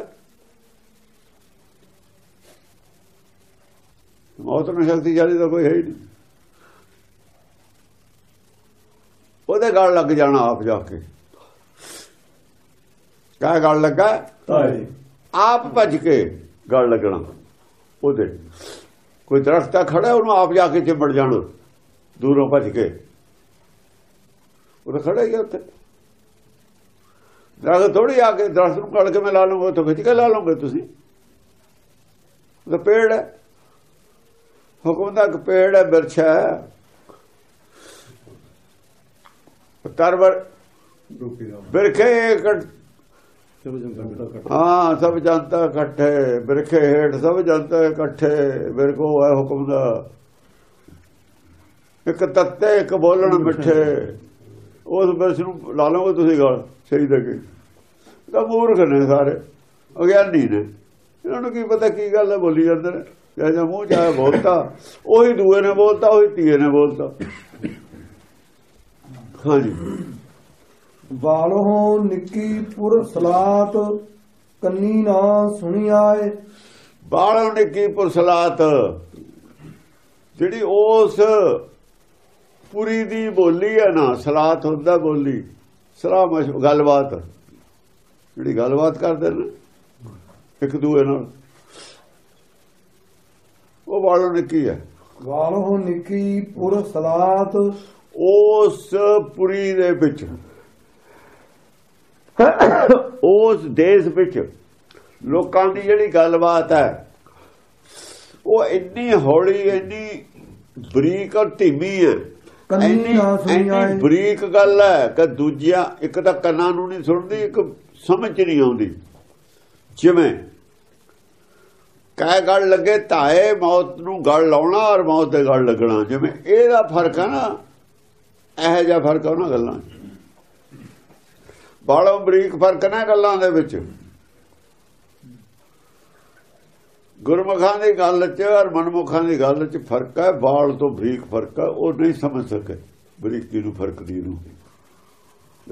ਮੌਤ ਨੂੰ ਸ਼ਕਤੀਸ਼ਾਲੀ ਤਾਂ ਕੋਈ ਹੈ ਹੀ ਨਹੀਂ। ਉਹਦੇ ਗਲ ਲੱਗ ਜਾਣਾ ਆਪ ਜਾ ਕੇ। ਕਾ ਗਲ ਲੱਗਾ? ਆਪ ਭੱਜ ਕੇ ਗਲ ਲੱਗਣਾ। ਉਹਦੇ। ਕੋਈ ਦਰਖਤ ਖੜਾ ਉਹਨੂੰ ਆਪ ਜਾ ਕੇ ਚਿੰਬੜ ਜਾਣਾ। ਦੂਰੋਂ ਭੱਜ ਕੇ। ਉਹ ਤਾਂ ਖੜਾ ਹੀ ਉੱਥੇ। ਦਰਖਤ ਥੋੜੀ ਆ ਕੇ ਦਰਖਤ ਨੂੰ ਕੱਢ ਕੇ ਮੈਂ ਲਾ ਲੂੰਗਾ ਉੱਥੋਂ ਖਿੱਚ ਕੇ ਲਾ ਲਓਗੇ ਤੁਸੀਂ। ਉਹ ਤਾਂ ਪੇੜ ਹੈ। ਹੁਕਮ ਦਾ ਇੱਕ ਪੇੜ ਹੈ ਬਿਰਛ ਤਰਵਰ ਬਿਰਖੇ ਹਾਂ ਸਭ ਜਨਤਾ ਇਕੱਠੇ ਬਿਰਖੇ ਹੇਠ ਸਭ ਜਨਤਾ ਇਕੱਠੇ। ਬਿਰਖੋ ਹੈ ਹੁਕਮ ਦਾ। ਇੱਕ ਤੱਤੇ ਇੱਕ ਬੋਲਣ ਮਿੱਠੇ। ਉਸ ਬਿਰਛ ਨੂੰ ਲਾ ਲਓਗੇ ਤੁਸੀਂ ਗੱਲ ਸਹੀ ਲੱਗੇ। ਤਾਂ ਮੂਰਖ ਨੇ ਸਾਰੇ ਅਗਿਆਨੀ ਨੇ। ਇਹਨਾਂ ਨੂੰ ਕੀ ਪਤਾ ਕੀ ਗੱਲ ਹੈ ਬੋਲੀ ਜਾਂਦੇ ਨੇ। ਜਾਂ ਜਾਂ ਮੂੰਹ ਚਾਹ ਬੋਲਤਾ। ਉਹੀ ਦੂਏ ਨੇ ਬੋਲਤਾ ਉਹੀ ਤੀਏ ਨੇ ਬੋਲਤਾ। ਹਾਂਜੀ। ਬਾਲੋ ਨਿੱਕੀ ਪੁਰ ਸਲਾਤ ਕੰਨੀ ਨਾ ਸੁਣੀ ਆਏ ਬਾਲੋਂ ਨੇ ਕੀ ਪੁਰਸਲਾਤ ਜਿਹੜੀ ਉਸ ਪੂਰੀ ਦੀ ਬੋਲੀ ਹੈ ਨਾ ਸਲਾਤ ਹੁੰਦਾ ਬੋਲੀ। ਸਲਾਹ ਮਸ਼- ਗੱਲਬਾਤ। ਜਿਹੜੀ ਗੱਲਬਾਤ ਕਰਦੇ ਨੇ ਇੱਕ ਦੂਏ ਨਾਲ। ਉਹ ਬਾਲੋਂ ਨੇ ਕੀ ਹੈ। ਬਾਲੋ ਨਿੱਕੀ ਪੁਰ ਸਲਾਤ। ਉਸ ਪੁਰੀ ਦੇ ਵਿੱਚ। ਉਸ ਦੇਸ਼ ਵਿੱਚ ਲੋਕਾਂ ਦੀ ਜਿਹੜੀ ਗੱਲਬਾਤ ਹੈ ਉਹ ਇੰਨੀ ਹੌਲੀ ਇੰਨੀ ਬਰੀਕ ਔਰ ਧੀਮੀ ਹੈ। ਕੰਨੀ ਨਾ। ਬਰੀਕ ਗੱਲ ਹੈ ਕਿ ਦੂਜਿਆਂ ਇੱਕ ਤਾਂ ਕੰਨਾਂ ਨੂੰ ਨਹੀਂ ਸੁਣਦੀ ਇੱਕ ਸਮਝ ਨਹੀਂ ਆਉਂਦੀ। ਜਿਵੇਂ ਕਹਿ ਗੱਲ ਲੱਗੇ ਧਾਏ ਮੌਤ ਨੂੰ ਗਲ ਲਾਉਣਾ ਔਰ ਮੌਤ ਦੇ ਗਲ ਲੱਗਣਾ। ਜਿਵੇਂ ਇਹਦਾ ਫ਼ਰਕ ਹੈ ਨਾ ਇਹੋ ਜਿਹਾ ਫ਼ਰਕ ਉਹਨਾਂ ਗੱਲਾਂ ਬਾਲੋਂ ਬਰੀਕ ਫ਼ਰਕ ਨਾ ਗੱਲਾਂ ਦੇ ਵਿੱਚ। ਗੁਰਮੁਖਾਂ ਦੀ ਗੱਲ 'ਚ ਔਰ ਮਨਮੁਖਾਂ ਦੀ ਗੱਲ 'ਚ ਫ਼ਰਕ ਹੈ ਬਾਲ ਤੋਂ ਬਰੀਕ ਫ਼ਰਕ ਹੈ, ਉਹ ਨਹੀਂ ਸਮਝ ਸਕੇ, ਬਰੀਕੀ ਨੂੰ ਫ਼ਰਕ ਦੀ ਨੂੰ।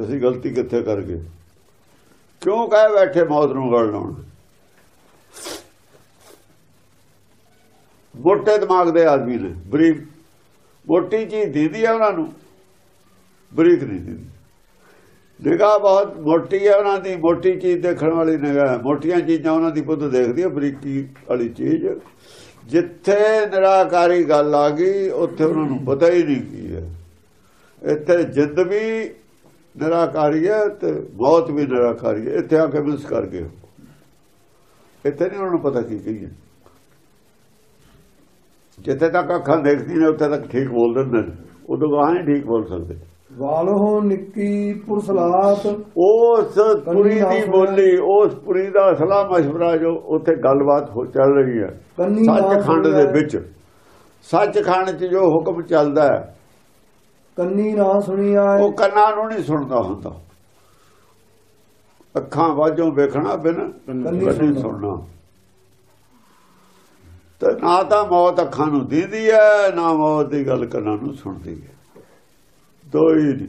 ਅਸੀਂ ਗਲਤੀ ਕਿੱਥੇ ਕਰ ਗਏ? ਕਿਉਂ ਕਹਿ ਬੈਠੇ ਮੌਤ ਨੂੰ ਗਲ ਲਾਉਣ? ਮੋਟੇ ਦਿਮਾਗ ਦੇ ਆਦਮੀ ਨੇ, ਬਰੀਕ, ਮੋਟੀ ਚੀਜ਼ ਦੀਦੀ ਆ ਉਹਨਾਂ ਨੂੰ, ਬਰੀਕ ਨਹੀਂ ਦੀਦੀ। ਨਿਗਾਹ ਬਹੁਤ ਮੋਟੀ ਹੈ ਉਹਨਾਂ ਦੀ, ਮੋਟੀ ਚੀਜ਼ ਦੇਖਣ ਵਾਲੀ ਨਿਗਾਹ ਹੈ। ਮੋਟੀਆਂ ਚੀਜ਼ਾਂ ਉਹਨਾਂ ਦੀ ਪੁੱਤ ਦੇਖਦੀ ਹੈ, ਬਰੀਕੀ ਵਾਲੀ ਚੀਜ਼। ਜਿੱਥੇ ਨਿਰਾਕਾਰੀ ਗੱਲ ਆ ਗਈ, ਉੱਥੇ ਉਹਨਾਂ ਨੂੰ ਪਤਾ ਹੀ ਨਹੀਂ ਕੀ ਹੈ। ਇੱਥੇ ਜਿੱਦ ਵੀ ਨਿਰਾਕਾਰੀ ਹੈ ਤੇ ਮੌਤ ਵੀ ਨਿਰਾਕਾਰੀ ਹੈ। ਇੱਥੇ ਆ ਕੇ ਮਿਸ ਕਰ ਗਏ ਇੱਥੇ ਨਹੀਂ ਉਹਨਾਂ ਨੂੰ ਪਤਾ ਕੀ ਕਹੀਏ। ਜਿੱਥੇ ਤੱਕ ਅੱਖਾਂ ਦੇਖਦੀ ਨੇ, ਉੱਥੇ ਤੱਕ ਠੀਕ ਬੋਲ ਦਿੰਦੇ ਨੇ। ਉਦੋਂ ਗਾਹ ਨਹੀਂ ਠੀਕ ਬੋਲ ਸਕਦੇ। ਬਾਲੋ ਨਿੱਕੀ ਪੁਰ ਸਲਾਤ ਉਸ ਪੁਰੀ ਦੀ ਬੋਲੀ ਉਸ ਪੁਰੀ ਦਾ ਸਲਾਹ ਮਸ਼ਵਰਾ ਜੋ ਉੱਥੇ ਗੱਲਬਾਤ ਹੋ ਚੱਲ ਰਹੀ ਹੈ। ਸੱਚਖੰਡ ਦੇ। ਵਿੱਚ। ਸੱਚਖੰਡ 'ਚ ਜੋ ਹੁਕਮ ਚੱਲਦਾ ਹੈ। ਕੰਨੀ ਨਾ ਸੁਣੀ ਆਏ ਉਹ ਕੰਨਾਂ ਨੂੰ ਨਹੀਂ ਸੁਣਦਾ ਹੁੰਦਾ। ਅੱਖਾਂ ਵਾਜੋਂ ਵੇਖਣਾ ਬਿਨ ਕੰਨੀ। ਸੁਣਨਾ। ਤੇ ਨਾ ਤਾਂ ਮੌਤ ਅੱਖਾਂ ਨੂੰ ਦੀਦੀ ਹੈ ਨਾ ਮੌਤ ਦੀ ਗੱਲ ਕੰਨਾਂ ਨੂੰ ਸੁਣਦੀ ਹੈ। ਦੋ ਨਹੀਂ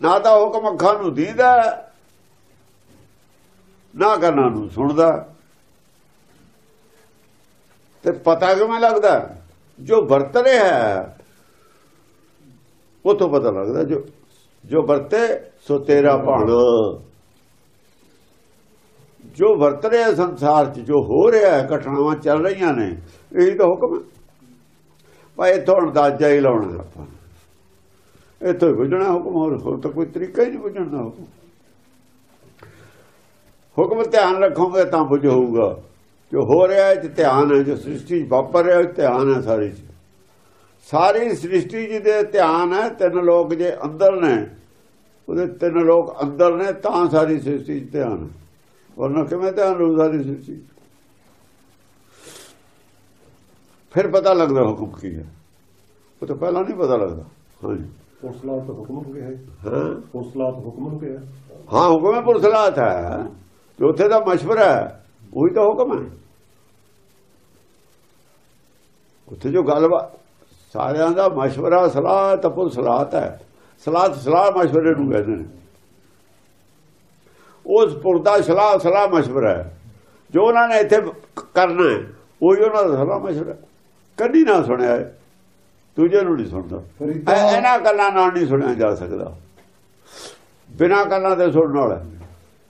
ਨਾ ਤਾਂ ਹੁਕਮ ਅੱਖਾਂ ਨੂੰ ਦੀਦਾ, ਨਾ ਕੰਨਾਂ ਨੂੰ ਸੁਣਦਾ। ਤੇ ਪਤਾ ਕਿਵੇਂ ਲੱਗਦਾ? ਜੋ ਵਰਤ ਰਿਹਾ ਹੈ ਉਹ ਤੋਂ ਪਤਾ ਲੱਗਦਾ ਜੋ ਜੋ ਵਰਤੇ, ਸੋ ਤੇਰਾ ਭਾਣਾ। ਜੋ ਵਰਤ ਰਿਹਾ ਸੰਸਾਰ 'ਚ, ਜੋ ਹੋ ਰਿਹਾ ਹੈ, ਘਟਨਾਵਾਂ ਚੱਲ ਰਹੀਆਂ ਨੇ, ਇਹੀ ਤਾਂ ਹੁਕਮ ਹੈ। ਭਾਈ ਇੱਥੋਂ ਅੰਦਾਜ਼ਾ ਹੀ ਲਾਉਣਾ ਆਪਾਂ। ਇੱਥੋਂ ਹੀ ਬੁੱਝਣਾ ਹੁਕਮ, ਹੋਰ ਹੋਰ ਤਾਂ ਕੋਈ ਤਰੀਕਾ ਹੀ ਨਹੀਂ ਬੁੱਝਣ ਦਾ ਹੁਕਮ। ਹੁਕਮ ਧਿਆਨ ਰੱਖੋਗੇ ਤਾਂ ਬੁੱਝ ਹੋਊਗਾ। ਜੋ ਹੋ ਰਿਹਾ ਹੈ ਚ ਧਿਆਨ ਹੈ, ਜੋ ਸ੍ਰਿਸ਼ਟੀ 'ਚ ਵਾਪਰ ਰਿਹਾ ਉਹ ਧਿਆਨ ਹੈ ਸਾਰੀ 'ਚ ਸਾਰੀ ਸ੍ਰਿਸ਼ਟੀ ਜੀ ਦੇ ਧਿਆਨ ਹੈ, ਤਿੰਨ ਲੋਕ ਜੇ ਅੰਦਰ ਨੇ, ਉਹਦੇ ਤਿੰਨ ਲੋਕ ਅੰਦਰ ਨੇ, ਤਾਂ ਸਾਰੀ ਸ੍ਰਿਸ਼ਟੀ 'ਚ ਧਿਆਨ ਹੈ। ਵਰਨਾ ਕਿਵੇਂ ਧਿਆਨ ਰਹੂ ਸਾਰੀ ਸ੍ਰਿਸ਼ਟੀ 'ਚ? ਫਿਰ ਪਤਾ ਲੱਗਦਾ ਹੁਕਮ ਕੀ ਹੈ। ਉਹ ਤਾਂ ਪਹਿਲਾਂ ਨਹੀਂ ਪਤਾ ਲੱਗਦਾ। ਹਾਂਜੀ। ਪੁਰਸਲਾਤ ਹੁਕਮ ਹੈ ਪੁਰਸਲਾਤ ਹੁਕਮ ਹਾਂ ਹੁਕਮ ਹੈ ਪੁਰਸਲਾਤ ਹੈ। ਤੇ ਉੱਥੇ ਦਾ ਮਸ਼ਵਰਾ ਹੈ। ਉਹੀ ਤਾਂ ਹੁਕਮ ਹੈ। ਉੱਥੇ ਜੋ ਗੱਲਬਾਤ ਸਾਰਿਆਂ ਦਾ ਮਸ਼ਵਰਾ ਸਲਾਹ ਤਾਂ ਪੁਰਸਲਾਤ ਹੈ। ਸਲਾਹ ਸਲਾਹ ਮਸ਼ਵਰੇ ਨੂੰ ਕਹਿੰਦੇ ਨੇ। ਉਸ ਪੁਰਦਾ ਸਲਾਹ ਸਲਾਹ ਮਸ਼ਵਰਾ ਹੈ। ਜੋ ਉਹਨਾਂ ਨੇ ਇੱਥੇ ਕਰਨਾ ਹੈ ਉਹੀ ਉਹਨਾਂ ਦਾ ਸਲਾਹ ਮਸ਼ਵਰਾ ਕਦੀ ਨਾ ਸੁਣਿਆ ਹੈ, ਦੂਜੇ ਨੂੰ ਨਹੀਂ ਸੁਣਦਾ। ਇਹਨਾਂ ਗੱਲਾਂ ਨਾਲ ਨਹੀਂ ਸੁਣਿਆ ਜਾ ਸਕਦਾ। ਬਿਨਾਂ ਗੱਲਾਂ ਦੇ ਸੁਣਨ ਵਾਲਾ।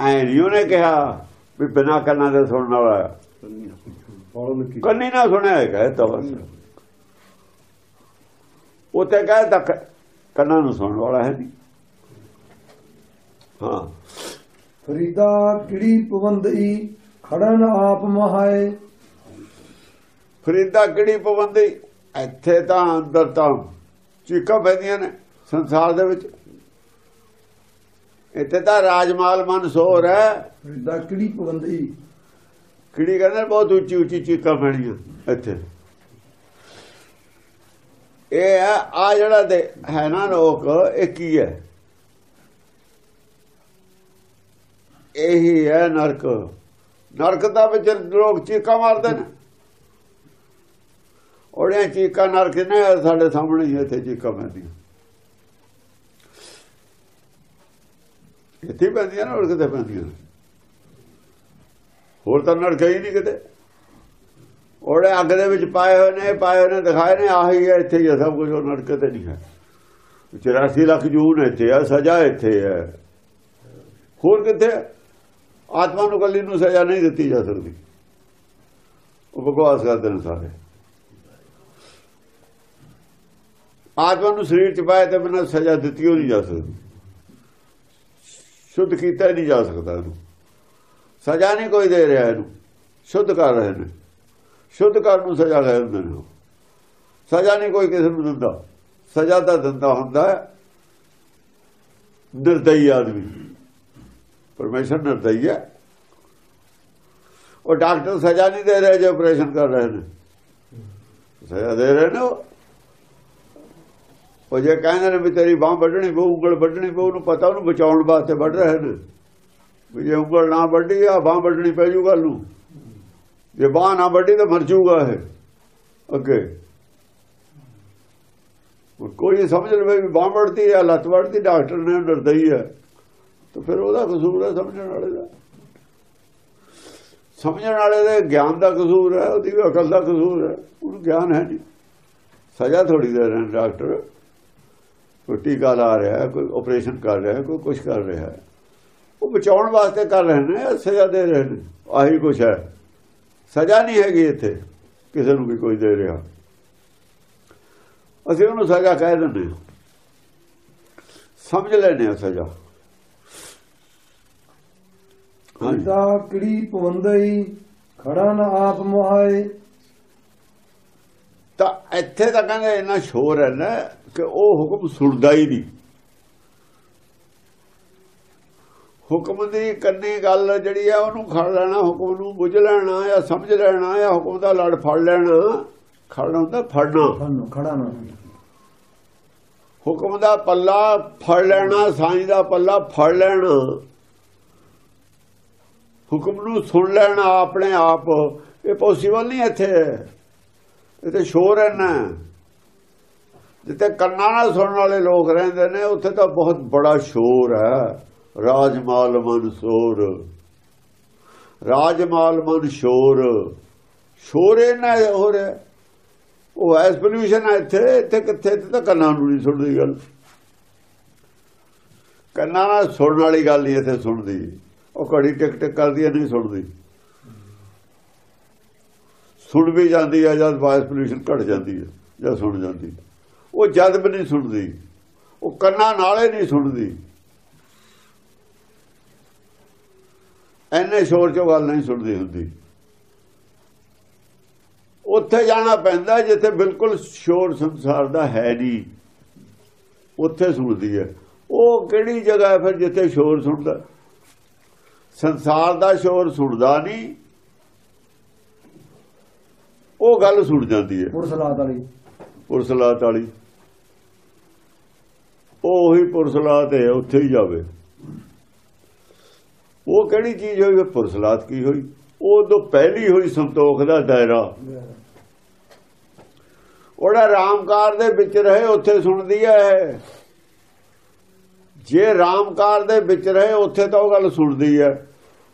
ਐ ਨਹੀਂ ਉਹਨੇ ਕਿਹਾ ਵੀ ਬਿਨਾਂ ਗੱਲਾਂ ਦੇ ਸੁਣਨ ਵਾਲਾ ਨੂੰ ਕੰਨੀ ਨਾ ਸੁਣਿਆ ਹੈ ਕਹਿਤਾ ਬਸ। ਉੱਥੇ ਕਹਿਤਾ ਕੰਨਾਂ ਨੂੰ ਸੁਣਨ ਵਾਲਾ ਹੈ ਨਹੀਂ। ਹਾਂ। ਫਰੀਦਾ ਕਿੜੀ ਪਵੰਦਈ ਖੜਨ ਆਪ ਮਹਾਏ। ਫਰੀਦਾ ਕਿਹੜੀ ਪਾਬੰਦੀ ਇੱਥੇ ਤਾਂ ਅੰਦਰ ਤਾਂ ਚੀਕਾਂ ਪੈਂਦੀਆਂ ਨੇ ਸੰਸਾਰ ਦੇ ਵਿੱਚ। ਇੱਥੇ ਤਾਂ ਰਾਜਮਾਲ ਮਨਸੂਰ ਹੈ। ਫਰੀਦਾ ਕਿੜੀ ਪਵੰਦਈ ਕਿਹੜੀ ਕਹਿੰਦੇ ਬਹੁਤ ਉੱਚੀ ਉੱਚੀ ਚੀਕਾਂ ਪੈਣੀਆਂ ਇੱਥੇ। ਇਹ ਆ ਜਿਹੜਾ ਦੇ ਹੈ ਨਾ ਲੋਕ ਇਹ ਕੀ ਹੈ? ਇਹੀ ਹੈ ਨਰਕ। ਨਰਕ ਦਾ ਵਿੱਚ ਲੋਕ ਚੀਕਾਂ ਮਾਰਦੇ ਨੇ। ਉਹੜੀਆਂ ਚੀਕਾਂ ਨਰਕ ਨੇ ਸਾਡੇ ਸਾਹਮਣੇ ਹੀ ਇੱਥੇ ਚੀਕਾਂ ਪੈਂਦੀਆਂ। ਇੱਥੇ ਪੈਂਦੀਆਂ ਨਾ, ਹੋਰ ਕਿਤੇ ਪੈਂਦੀਆਂ ਨੇ? ਹੋਰ ਤਾਂ ਨਰਕ ਹੀ ਨਹੀਂ ਕਿਤੇ। ਉਹਦੇ ਅੱਗ ਦੇ ਵਿੱਚ ਪਾਏ ਹੋਏ ਨੇ, ਪਾਏ ਹੋਏ ਨੇ, ਦਿਖਾਏ ਨੇ, ਆਹੀ ਹੈ, ਇੱਥੇ ਹੀ ਹੈ, ਸਭ ਕੁਝ ਉਹ ਨਰਕ ਤੇ ਨਹੀਂ ਹੈ। 84 ਲੱਖ ਜੂਨ ਇੱਥੇ ਆ, ਸਜ਼ਾ ਇੱਥੇ ਹੈ। ਹੋਰ ਕਿੱਥੇ? ਆਤਮਾ ਨੂੰ ਕੱਲੀ ਨੂੰ ਸਜ਼ਾ ਨਹੀਂ ਦਿੱਤੀ ਜਾ ਸਕਦੀ। ਉਹ ਬਕਵਾਸ ਕਰਦੇ ਨੇ ਸਾਰੇ। ਆਤਮਾ ਨੂੰ ਸਰੀਰ ਚ ਪਾਇਆ ਤੇ ਬਿਨਾਂ ਸਜ਼ਾ ਦਿੱਤੀ ਉਹ ਨਹੀਂ ਜਾ ਸਕਦੀ। ਸ਼ੁੱਧ ਕੀਤਾ ਨਹੀਂ ਜਾ ਸਕਦਾ ਇਹਨੂੰ। ਸਜ਼ਾ ਨਹੀਂ ਕੋਈ ਦੇ ਰਿਹਾ ਇਹਨੂੰ। ਸ਼ੁੱਧ ਕਰ ਰਹੇ ਨੇ। ਸ਼ੁੱਧ ਕਰਨ ਨੂੰ ਸਜ਼ਾ ਦੇ ਦਿੰਦੇ ਨੇ ਉਹ। ਸਜ਼ਾ ਨਹੀਂ ਕੋਈ ਕਿਸੇ ਨੂੰ ਦਿੰਦਾ। ਸਜ਼ਾ ਦਾ ਦਿੰਦਾ ਹੁੰਦਾ ਨਿਰਦਈ ਆਦਮੀ। ਪਰਮੇਸ਼ਰ ਨਿਰਦਈ ਹੈ। ਉਹ ਡਾਕਟਰ ਸਜ਼ਾ ਨਹੀਂ ਦੇ ਰਹੇ ਜੇ ਆਪਰੇਸ਼ਨ ਕਰ ਰਹੇ ਨੇ। ਸਜ਼ਾ ਦੇ ਰਹੇ ਨੇ ਉਹ ਜੇ ਕਹਿੰਦੇ ਨੇ ਵੀ ਤੇਰੀ ਬਾਹ ਵੱਢਣੀ ਪਊ, ਉਂਗਲ ਵੱਢਣੀ ਪਊ, ਉਹਨੂੰ ਪਤਾ ਉਹਨੂੰ ਬਚਾਉਣ ਵਾਸਤੇ ਵੱਢ ਰਹੇ ਨੇ। ਵੀ ਜੇ ਉਂਗਲ ਨਾ ਵੱਢੀ, ਆ ਬਾਹ ਵੱਢਣੀ ਪੈ ਜੂ ਗੱਲ ਨੂੰ। ਜੇ ਬਾਹ ਨਾ ਵੱਢੀ ਤਾਂ ਮਰ ਜੂਗਾ ਇਹ। ਅੱਗੇ। ਕੋਈ ਸਮਝ ਲਵੇ ਵੀ ਬਾਹ ਵੱਢਦੀ ਆ, ਲੱਤ ਵੱਢਦੀ ਡਾਕਟਰ ਨੇ ਡਰਦਈ ਹੈ ਤਾਂ ਫਿਰ ਉਹਦਾ ਕਸੂਰ ਹੈ ਸਮਝਣ ਵਾਲੇ ਦਾ। ਸਮਝਣ ਵਾਲੇ ਦੇ ਗਿਆਨ ਦਾ ਕਸੂਰ ਹੈ ਉਹਦੀ ਅਕਲ ਦਾ ਕਸੂਰ ਹੈ ਉਹਨੂੰ ਗਿਆਨ ਹੈ ਨਹੀਂ। ਸਜ਼ਾ ਥੋੜੀ ਦੇ ਰਹੇ ਨੇ ਡਾਕਟਰ। ਕੋਈ ਟੀਕਾ ਲਾ ਰਿਹਾ ਹੈ ਕੋਈ ਆਪਰੇਸ਼ਨ ਕਰ ਰਿਹਾ ਹੈ ਕੋਈ ਕੁਝ ਕਰ ਰਿਹਾ ਹੈ। ਉਹ ਬਚਾਉਣ ਵਾਸਤੇ ਕਰ ਰਹੇ ਨੇ ਸਜ਼ਾ ਦੇ ਰਹੇ ਨੇ। ਆਹੀ ਕੁਝ ਹੈ। ਸਜ਼ਾ ਨਹੀਂ ਹੈਗੀ ਇੱਥੇ ਕਿਸੇ ਨੂੰ ਵੀ ਕੋਈ ਦੇ ਰਿਹਾ। ਅਸੀਂ ਉਹਨੂੰ ਸਜ਼ਾ ਕਹਿ ਦਿੰਦੇ ਸਮਝ ਲੈਨੇ ਆ ਸਜ਼ਾ। ਫਰੀਦਾ ਕਿੜੀ ਪਵੰਦਈ ਖੜਨ ਆਪ ਮਹਾਏ। ਤਾਂ ਇੱਥੇ ਤਾਂ ਕਹਿੰਦੇ ਇੰਨਾ ਸ਼ੋਰ ਹੈ ਨਾ ਕਿ ਉਹ ਹੁਕਮ ਸੁਣਦਾ ਹੀ ਨਹੀਂ। ਹੁਕਮ ਦੀ ਕੰਨੀ ਗੱਲ ਜਿਹੜੀ ਆ ਉਹਨੂੰ ਖੜ ਲੈਣਾ ਹੁਕਮ ਨੂੰ ਬੁੱਝ ਲੈਣਾ ਜਾਂ ਸਮਝ ਲੈਣਾ ਜਾਂ ਹੁਕਮ ਦਾ ਲੜ ਫੜ ਲੈਣਾ ਖੜਨਾ ਹੁੰਦਾ ਫੜਨਾ। ਫਨ ਖੜਾ ਨਾ ਹੁਕਮ ਦਾ ਪੱਲਾ ਫੜ ਲੈਣਾ ਸਾਈਂ ਦਾ ਪੱਲਾ ਫੜ ਲੈਣਾ। ਹੁਕਮ ਨੂੰ ਸੁਣ ਲੈਣਾ ਆਪਣੇ ਆਪ। ਇਹ ਪੋਸੀਬਲ ਨਹੀਂ ਇੱਥੇ। ਇੱਥੇ ਸ਼ੋਰ ਹੈ ਨਾ। ਜਿੱਥੇ ਕੰਨਾਂ ਨਾਲ ਸੁਣਨ ਵਾਲੇ ਲੋਕ ਰਹਿੰਦੇ ਨੇ, ਉੱਥੇ ਤਾਂ ਬਹੁਤ ਬੜਾ ਸ਼ੋਰ ਹੈ। ਰਾਜਮਾਲ ਮਨ ਸ਼ੋਰ। ਰਾਜਮਾਲ ਮਨ ਸ਼ੋਰ। ਸ਼ੋਰ ਇਹਨਾਂ ਹੋ ਰਿਹਾ। ਉਹ ਐਸ ਪੋਲੂਸ਼ਨ ਹੈ ਇੱਥੇ ਇੱਥੇ ਕਿੱਥੇ, ਇੱਥੇ ਤਾਂ ਕੰਨਾਂ ਨੂੰ ਨਹੀਂ ਸੁਣਦੀ ਗੱਲ। ਕੰਨਾਂ ਨਾਲ ਸੁਣਨ ਵਾਲੀ ਗੱਲ ਨਹੀਂ ਇੱਥੇ ਸੁਣਦੀ। ਉਹ ਘੜੀ ਟਿਕ ਟਿਕ ਕਰਦੀ ਹੈ, ਨਹੀਂ ਸੁਣਦੀ। ਸੁਣ ਵੀ ਜਾਂਦੀ ਹੈ ਜਦ ਵਾਇਸ ਪੋਲੂਸ਼ਨ ਘਟ ਜਾਂਦੀ ਹੈ ਜਾਂ ਸੁਣ ਜਾਂਦੀ ਹੈ। ਉਹ ਜਦ ਵੀ ਨਹੀਂ ਸੁਣਦੀ। ਉਹ ਕੰਨਾਂ ਨਾਲੇ ਨਹੀਂ ਸੁਣਦੀ। ਐਨੇ ਸ਼ੋਰ ਚੋਂ ਗੱਲ ਨਹੀਂ ਸੁਣਦੀ ਹੁੰਦੀ। ਉੱਥੇ ਜਾਣਾ ਪੈਂਦਾ ਜਿੱਥੇ ਬਿਲਕੁਲ ਸ਼ੋਰ ਸੰਸਾਰ ਦਾ ਹੈ ਨਹੀਂ। ਉੱਥੇ ਸੁਣਦੀ ਹੈ। ਉਹ ਕਿਹੜੀ ਜਗ੍ਹਾ ਹੈ ਫਿਰ ਜਿੱਥੇ ਸ਼ੋਰ ਸੁਣਦਾ? ਸੰਸਾਰ ਦਾ ਸ਼ੋਰ ਸੁਣਦਾ ਨਹੀਂ। ਉਹ ਗੱਲ ਸੁਣ ਜਾਂਦੀ ਹੈ। ਪੁਰਸਲਾਤ ਵਾਲੀ। ਉਰਸਲਾਤ ਵਾਲੀ। ਉਹ ਉਹੀ ਪੁਰਸਲਾਤ ਹੈ, ਉੱਥੇ ਹੀ ਜਾਵੇ। ਉਹ ਕਿਹੜੀ ਚੀਜ਼ ਹੋਈ? ਪੁਰਸਲਾਤ ਕੀ ਹੋਈ? ਉਹ ਤੋਂ ਪਹਿਲੀ ਹੋਈ ਸੰਤੋਖ ਦਾ ਦਾਇਰਾ। ਉਹਦਾ ਰਾਮਕਾਰ ਦੇ ਵਿੱਚ ਰਹੇ, ਉੱਥੇ ਸੁਣਦੀ ਹੈ। ਜੇ ਰਾਮਕਾਰ ਦੇ ਵਿੱਚ ਰਹੇ, ਉੱਥੇ ਤਾਂ ਉਹ ਗੱਲ ਸੁਣਦੀ ਹੈ।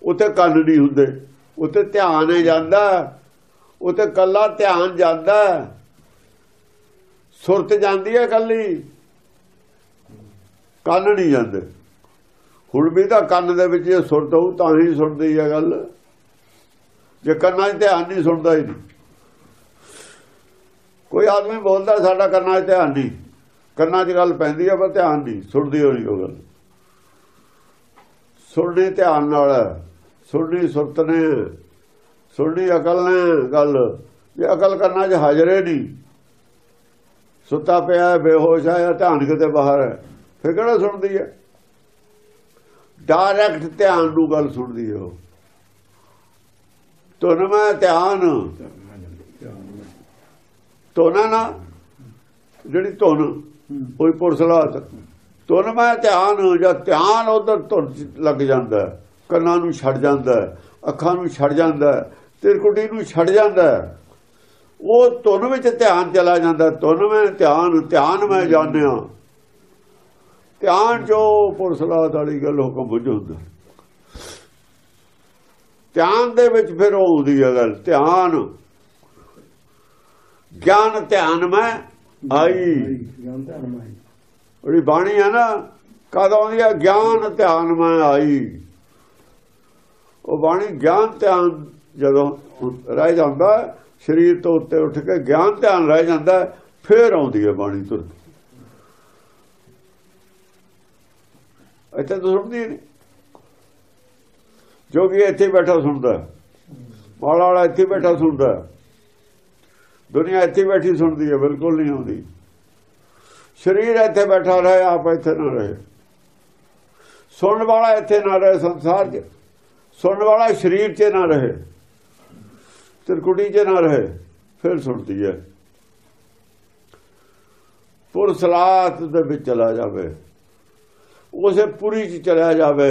ਉੱਥੇ ਕੰਨ ਨਹੀਂ ਹੁੰਦੇ। ਉੱਥੇ ਧਿਆਨ ਹੀ ਜਾਂਦਾ। ਉੱਥੇ ਕੱਲਾ ਧਿਆਨ ਜਾਂਦਾ। ਸੁਰਤ ਜਾਂਦੀ ਹੈ ਕੱਲੀ ਕੰਨ ਨਹੀਂ ਜਾਂਦੇ। ਹੁਣ ਵੀ ਤਾਂ ਕੰਨ ਦੇ ਵਿੱਚ ਜੇ ਸੁਰਤ ਹੋਊ ਤਾਂ ਹੀ ਸੁਣਦੀ ਹੈ ਗੱਲ। ਜੇ ਕੰਨਾਂ 'ਚ ਧਿਆਨ ਨਹੀਂ ਸੁਣਦਾ ਹੀ ਨਹੀਂ। ਕੋਈ ਆਦਮੀ ਬੋਲਦਾ ਸਾਡਾ ਕੰਨਾਂ 'ਚ ਧਿਆਨ ਨਹੀਂ। ਕੰਨਾਂ 'ਚ ਗੱਲ ਪੈਂਦੀ ਹੈ ਪਰ ਧਿਆਨ ਨਹੀਂ ਸੁਣਦੀ ਹੋਣੀ ਉਹ ਗੱਲ। ਸੁਣਨੀ ਧਿਆਨ ਨਾਲ ਹੈ, ਸੁਣਨੀ ਸੁਰਤ ਨੇ ਸੁਣਨੀ ਅਕਲ ਨੇ ਗੱਲ। ਜੇ ਅਕਲ ਕੰਨਾਂ 'ਚ ਹਾਜ਼ਰੇ ਨਹੀਂ ਸੁੱਤਾ ਪਿਆ ਬੇਹੋਸ਼ ਹੈ ਜਾਂ ਧਿਆਨ ਕਿਤੇ ਬਾਹਰ ਹੈ। ਫਿਰ ਕਿਹੜਾ ਸੁਣਦੀ ਹੈ? ਡਾਇਰੈਕਟ ਧਿਆਨ ਨੂੰ ਗੱਲ ਸੁਣਦੀ ਹੈ ਉਹ। ਤੁਨ ਮੈਂ ਧਿਆਨ। ਤੋਨਾ ਨਾ? ਜਿਹੜੀ ਧੁਨ ਕੋਈ ਪੁਰਸਲਾਤ ਧੁਨ ਮੈਂ ਧਿਆਨ ਜਾਂ ਧਿਆਨ ਉਧਰ ਧੁਨ ਲੱਗ ਜਾਂਦਾ ਕੰਨਾਂ ਨੂੰ ਛੱਡ ਜਾਂਦਾ ਅੱਖਾਂ ਨੂੰ ਛੱਡ ਜਾਂਦਾ ਹੈ, ਤਿਰਕੁਟੀ ਨੂੰ ਛੱਡ ਜਾਂਦਾ ਉਹ ਧੁਨ ਵਿੱਚ ਧਿਆਨ ਚਲਾ ਜਾਂਦਾ ਧੁਨ ਮੈਂ ਧਿਆਨ ਧਿਆਨ ਮੈਂ ਜਾਣਿਆ। ਧਿਆਨ ਜੋ ਪੁਰਸਲਾਤ ਵਾਲੀ ਗੱਲ ਹੁਕਮ ਬੁੱਝ ਹੁੰਦਾ। ਧਿਆਨ ਦੇ ਵਿੱਚ ਫਿਰ ਉਹ ਆਉਂਦੀ ਹੈ ਗੱਲ ਧਿਆਨ। ਗਿਆਨ ਧਿਆਨ ਮੈਂ ਆਈ। ਗਿਆਨ ਧਿਆਨ ਉਹਦੀ ਬਾਣੀ ਹੈ ਨਾ ਕਦ ਆਉਂਦੀ ਹੈ ਗਿਆਨ ਧਿਆਨ ਮੈਂ ਆਈ। ਉਹ ਬਾਣੀ ਗਿਆਨ ਧਿਆਨ ਜਦੋਂ ਰਹਿ ਜਾਂਦਾ ਸਰੀਰ ਤੋਂ ਉੱਤੇ ਉੱਠ ਕੇ ਗਿਆਨ ਧਿਆਨ ਰਹਿ ਜਾਂਦਾ ਫਿਰ ਆਉਂਦੀ ਹੈ ਬਾਣੀ ਤੁਰ ਇੱਥੇ ਤਾਂ ਸੁਣਦੀ ਨਹੀਂ। ਜੋ ਵੀ ਇੱਥੇ ਬੈਠਾ ਸੁਣਦਾ। ਹੈ। ਮਾਲਾ ਵਾਲਾ ਇੱਥੇ ਬੈਠਾ ਸੁਣਦਾ। ਹੈ। ਦੁਨੀਆ ਇੱਥੇ ਬੈਠੀ ਸੁਣਦੀ ਹੈ, ਬਿਲਕੁਲ ਨਹੀਂ ਆਉਂਦੀ। ਸਰੀਰ ਇੱਥੇ ਬੈਠਾ ਰਹੇ, ਆਪ ਇੱਥੇ ਨਾ ਰਹੇ। ਸੁਣਨ ਵਾਲਾ ਇੱਥੇ ਨਾ ਰਹੇ ਸੰਸਾਰ 'ਚ। ਸੁਣਨ ਵਾਲਾ ਸਰੀਰ 'ਚ ਨਾ ਰਹੇ। ਤਿਰਕੁਟੀ 'ਚ ਨਾ ਰਹੇ, ਫਿਰ ਸੁਣਦੀ ਹੈ। ਪੁਰਸਲਾਤ ਦੇ ਵਿੱਚ ਚਲਾ ਜਾਵੇ। ਉਸੇ ਪੁਰੀ 'ਚ ਚਲਾ ਜਾਵੇ,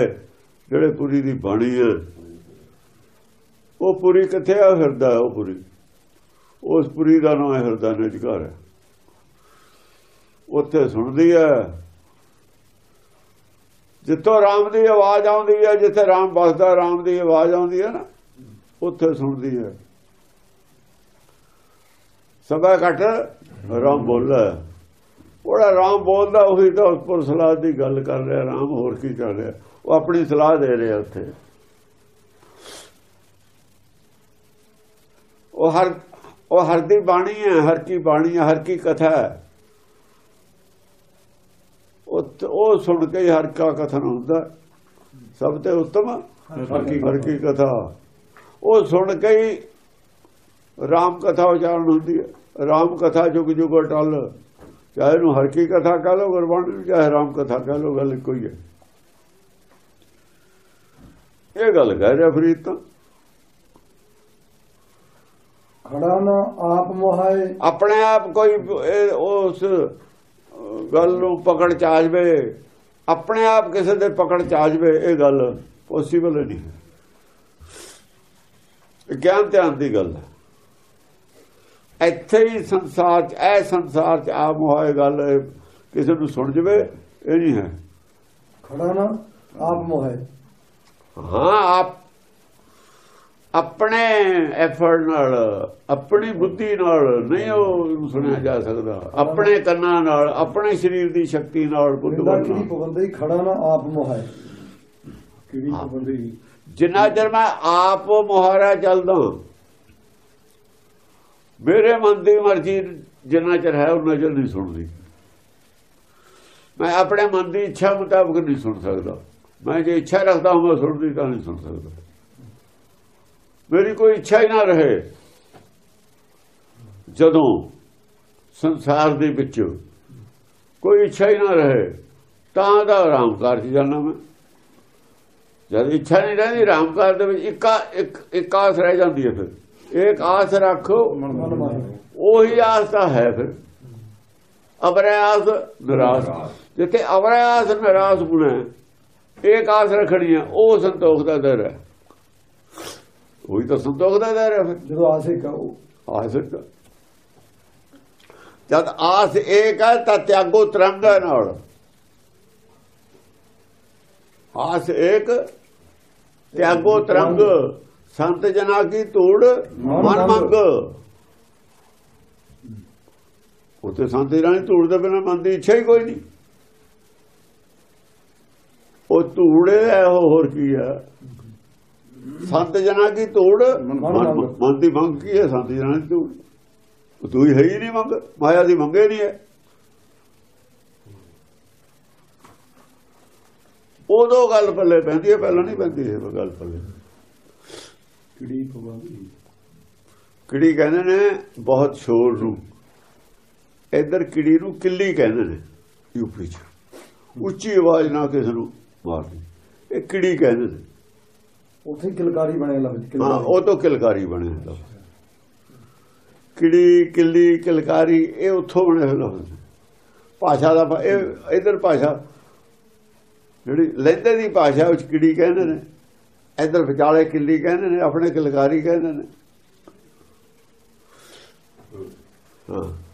ਜਿਹੜੇ ਪੁਰੀ ਦੀ ਬਾਣੀ ਹੈ। ਉਹ ਪੁਰੀ ਕਿੱਥੇ ਆ ਹਿਰਦਾ ਉਹ ਪੁਰੀ? ਉਸ ਪੁਰੀ ਦਾ ਨਾਮ ਹੈ ਹਿਰਦਾ ਨਿਜਗਰ ਹੈ। ਉੱਥੇ ਸੁਣਦੀ ਹੈ। ਜਿੱਥੋਂ ਰਾਮ ਦੀ ਆਵਾਜ਼ ਆਉਂਦੀ ਹੈ, ਜਿੱਥੇ ਰਾਮ ਵਸਦਾ, ਰਾਮ ਦੀ ਆਵਾਜ਼ ਆਉਂਦੀ ਹੈ ਨਾ, ਉੱਥੇ ਸੁਣਦੀ ਹੈ। ਸਭਾ ਘਟ, ਰਾਮ ਬੋਲਦਾ ਹੈ। ਉਹਦਾ ਰਾਮ ਬੋਲਦਾ ਉਹੀ ਤਾਂ ਉੱਪਰ ਸਲਾਹ ਦੀ ਗੱਲ ਕਰ ਰਿਹਾ ਰਾਮ ਹੋਰ ਕੀ ਕਰ ਰਿਹਾ। ਉਹ ਆਪਣੀ ਸਲਾਹ ਦੇ ਰਿਹਾ ਉੱਥੇ। ਉਹ ਹਰ ਉਹ ਹਰ ਦੀ ਬਾਣੀ ਹੈ ਹਰ ਕੀ ਬਾਣੀ ਹੈ ਹਰ ਕੀ ਕਥਾ ਹੈ। ਉਹ ਉਹ ਸੁਣ ਕੇ ਹਰ ਕਾ ਕਥਨ ਹੁੰਦਾ। ਸਭ ਤੇ ਉੱਤਮ ਹਰ ਕੀ ਹਰ ਕੀ ਕਥਾ। ਉਹ ਸੁਣ ਕੇ ਹੀ ਰਾਮ ਕਥਾ ਉਚਾਰਨ ਹੁੰਦੀ ਹੈ। ਰਾਮ ਕਥਾ ਜੁਗ ਜੁਗ ਅਟਲ ਚਾਹੇ ਇਹਨੂੰ ਹਰ ਕੀ ਕਥਾ ਕਹ ਲੋ ਗੁਰਬਾਣੀ ਨੂੰ ਚਾਹੇ ਰਾਮ ਕਥਾ ਕਹ ਲੋ ਗੱਲ ਇੱਕੋ ਹੀ ਇਹ ਗੱਲ ਕਹਿ ਰਿਹਾ ਫਰੀਦ ਤਾਂ। ਖੜਾ ਨਾ ਆਪ ਮੋਹਾਏ। ਆਪਣੇ ਆਪ ਕੋਈ ਉਸ ਗੱਲ ਨੂੰ ਪਕੜ ਚ ਆ ਜਾਵੇ ਆਪਣੇ ਆਪ ਕਿਸੇ ਦੇ ਪਕੜ ਚ ਆ ਜਾਵੇ ਇਹ ਗੱਲ ਪੋਸੀਬਲ ਨਹੀਂ ਗਿਆਨ ਧਿਆਨ ਦੀ ਗੱਲ ਹੈ। ਇੱਥੇ ਹੀ ਸੰਸਾਰ ਚ ਇਹ ਸੰਸਾਰ ਚ ਆ ਮੋਹਾਏ ਗੱਲ ਕਿਸੇ ਨੂੰ ਸੁਣ ਜਵੇ ਇਹ ਨਹੀਂ ਹੈ। ਖੜਾ ਨਾ ਆਪ ਮੋਹਾਏ ਹਾਂ ਆਪ ਆਪਣੇ ਐਫਰਟ ਨਾਲ ਆਪਣੀ ਬੁੱਧੀ ਨਾਲ ਨਹੀਂ ਉਹ ਸੁਣਿਆ ਜਾ ਸਕਦਾ। ਆਪਣੇ ਕੰਨਾਂ ਨਾਲ ਆਪਣੇ ਸਰੀਰ ਦੀ ਸ਼ਕਤੀ ਨਾਲ ਬੁੱਧ ਬਣਨਾ। ਪਵੰਦਈ ਖੜਾ ਨਾ ਆਪ ਮੋਹਾਏ ਕਿਹੜੀ ਪਾਬੰਦੀ ਜਿੰਨਾ ਚਿਰ ਮੈਂ ਆਪ ਮੁਹਾਰਾ ਚੱਲਦਾ ਮੇਰੇ ਮਨ ਦੀ ਮਰਜ਼ੀ ਜਿੰਨਾ ਚਿਰ ਹੈ ਉਹਨਾਂ ਚਿਰ ਨਹੀਂ ਸੁਣਦੀ। ਮੈਂ ਆਪਣੇ ਮਨ ਦੀ ਇੱਛਾ ਮੁਤਾਬਕ ਨਹੀਂ ਸੁਣ ਸਕਦਾ। ਮੈਂ ਜੇ ਇੱਛਾ ਰੱਖਦਾ ਹਾਂ, ਮੈਂ ਸੁਣਦੀ ਤਾਂ ਨਹੀਂ ਸੁਣ ਸਕਦਾ। ਮੇਰੀ ਕੋਈ ਇੱਛਾ ਹੀ ਨਾ ਰਹੇ। ਜਦੋਂ ਸੰਸਾਰ ਦੇ ਵਿੱਚ ਕੋਈ ਇੱਛਾ ਹੀ ਨਾ ਰਹੇ, ਤਾਂ ਦਾ ਆਰਾਮ ਕਾਰਜ ਜਾਣਾ ਮੈਂ। ਜਦ ਇੱਛਾ ਨਹੀਂ ਰਹਿੰਦੀ ਰਾਮਕਾਰ ਦੇ ਵਿੱਚ ਇੱਕ ਇੱਕ ਇੱਕ ਰਹਿ ਜਾਂਦੀ ਹੈ ਫਿਰ। ਇੱਕ ਆਸ ਰੱਖੋ ਉਹੀ ਆਸ ਤਾਂ ਹੈ ਫਿਰ ਅਵਰਿਆਸ ਨਿਰਾਸ ਜਿੱਥੇ ਅਵਰਿਆਸ ਨਿਰਾਸ ਗੁਣਾ ਇੱਕ ਆਸ ਰੱਖਣੀ ਹੈ ਉਹ ਸੰਤੋਖ ਦਾ ਦਰ ਹੈ ਉਹੀ ਤਾਂ ਸੰਤੋਖ ਦਾ ਦਰ ਹੈ ਫਿਰ ਜਦੋਂ ਆਸੇ ਕਹੋ ਆਸ ਜਦ ਆਸ ਇੱਕ ਹੈ ਤਾਂ ਤਿਆਗੋ ਤਰੰਗਾ ਨਾਲ ਆਸ ਇੱਕ ਤਿਆਗੋ ਤਰੰਗ ਸੰਤ ਜਨਾ ਕੀ ਧੂੜ ਮਨ ਮੰਗ। ਉਤੇ ਸੰਤ ਜਨਾ ਧੂੜ ਦੇ ਬਿਨਾਂ ਮਨ ਦੀ ਇੱਛਾ ਹੀ ਕੋਈ ਨਹੀਂ। ਉਹ ਧੂੜੇ ਉਹ ਹੋਰ ਕੀ ਹੈ? ਸੰਤ ਜਨਾ ਕੀ ਧੂੜ ਮਨ ਦੀ ਮੰਗ ਕੀ ਹੈ? ਸੰਤ ਜਨਾ ਦੀ ਧੂੜ। ਉਹ ਤੂੰ ਹੀ ਹੈ ਹੀ ਨਹੀਂ ਮੰਗ। ਮਾਇਆ ਦੀ ਮੰਗੇ ਨਹੀਂ ਹੈ। ਉਦੋਂ ਗੱਲ ਪੱਲੇ ਪੈਂਦੀ ਹੈ ਪਹਿਲਾਂ ਨਹੀਂ ਪੈਂਦੀ ਇਹ ਗੱਲ ਪੱਲੇ। ਕਿਹੜੀ ਪਾਬੰਦੀ ਕਿੜੀ ਕਹਿੰਦੇ ਨੇ? ਬਹੁਤ ਸ਼ੋਰ ਨੂੰ। ਇੱਧਰ ਕਿੜੀ ਨੂੰ? ਕਿੱਲੀ ਕਹਿੰਦੇ ਨੇ ਯੂਪੀ ਚ। ਉੱਚੀ ਆਵਾਜ਼ ਨਾਲ ਕਿਸੇ ਨੂੰ ਮਾਰਦੀ ਇਹ ਕਿੜੀ ਕਹਿੰਦੇ ਨੇ? ਉੱਥੇ ਕਿਲਕਾਰੀ ਬਣੇ ਲਫ਼ਜ਼ ਹਾਂ ਉਹ ਤੋਂ ਕਿਲਕਾਰੀ ਬਣੇ ਲਫ਼ਜ਼ ਕਿੜੀ ਕਿੱਲੀ ਕਿਲਕਾਰੀ ਇਹ ਉੱਥੋਂ ਬਣੇ ਹੋਏ ਲਫ਼ਜ਼। ਭਾਸ਼ਾ ਦਾ ਇਹ ਇਧਰ ਭਾਸ਼ਾ ਜਿਹੜੀ ਲਹਿੰਦੇ ਦੀ ਭਾਸ਼ਾ ਵਿੱਚ ਕਿੜੀ ਕਹਿੰਦੇ ਨੇ? ਇਧਰ ਵਿਚਾਲੇ ਕਿੱਲੀ ਕਹਿੰਦੇ ਨੇ ਆਪਣੇ ਕਿਲਕਾਰੀ ਕਹਿੰਦੇ ਨੇ। ਹਾਂ।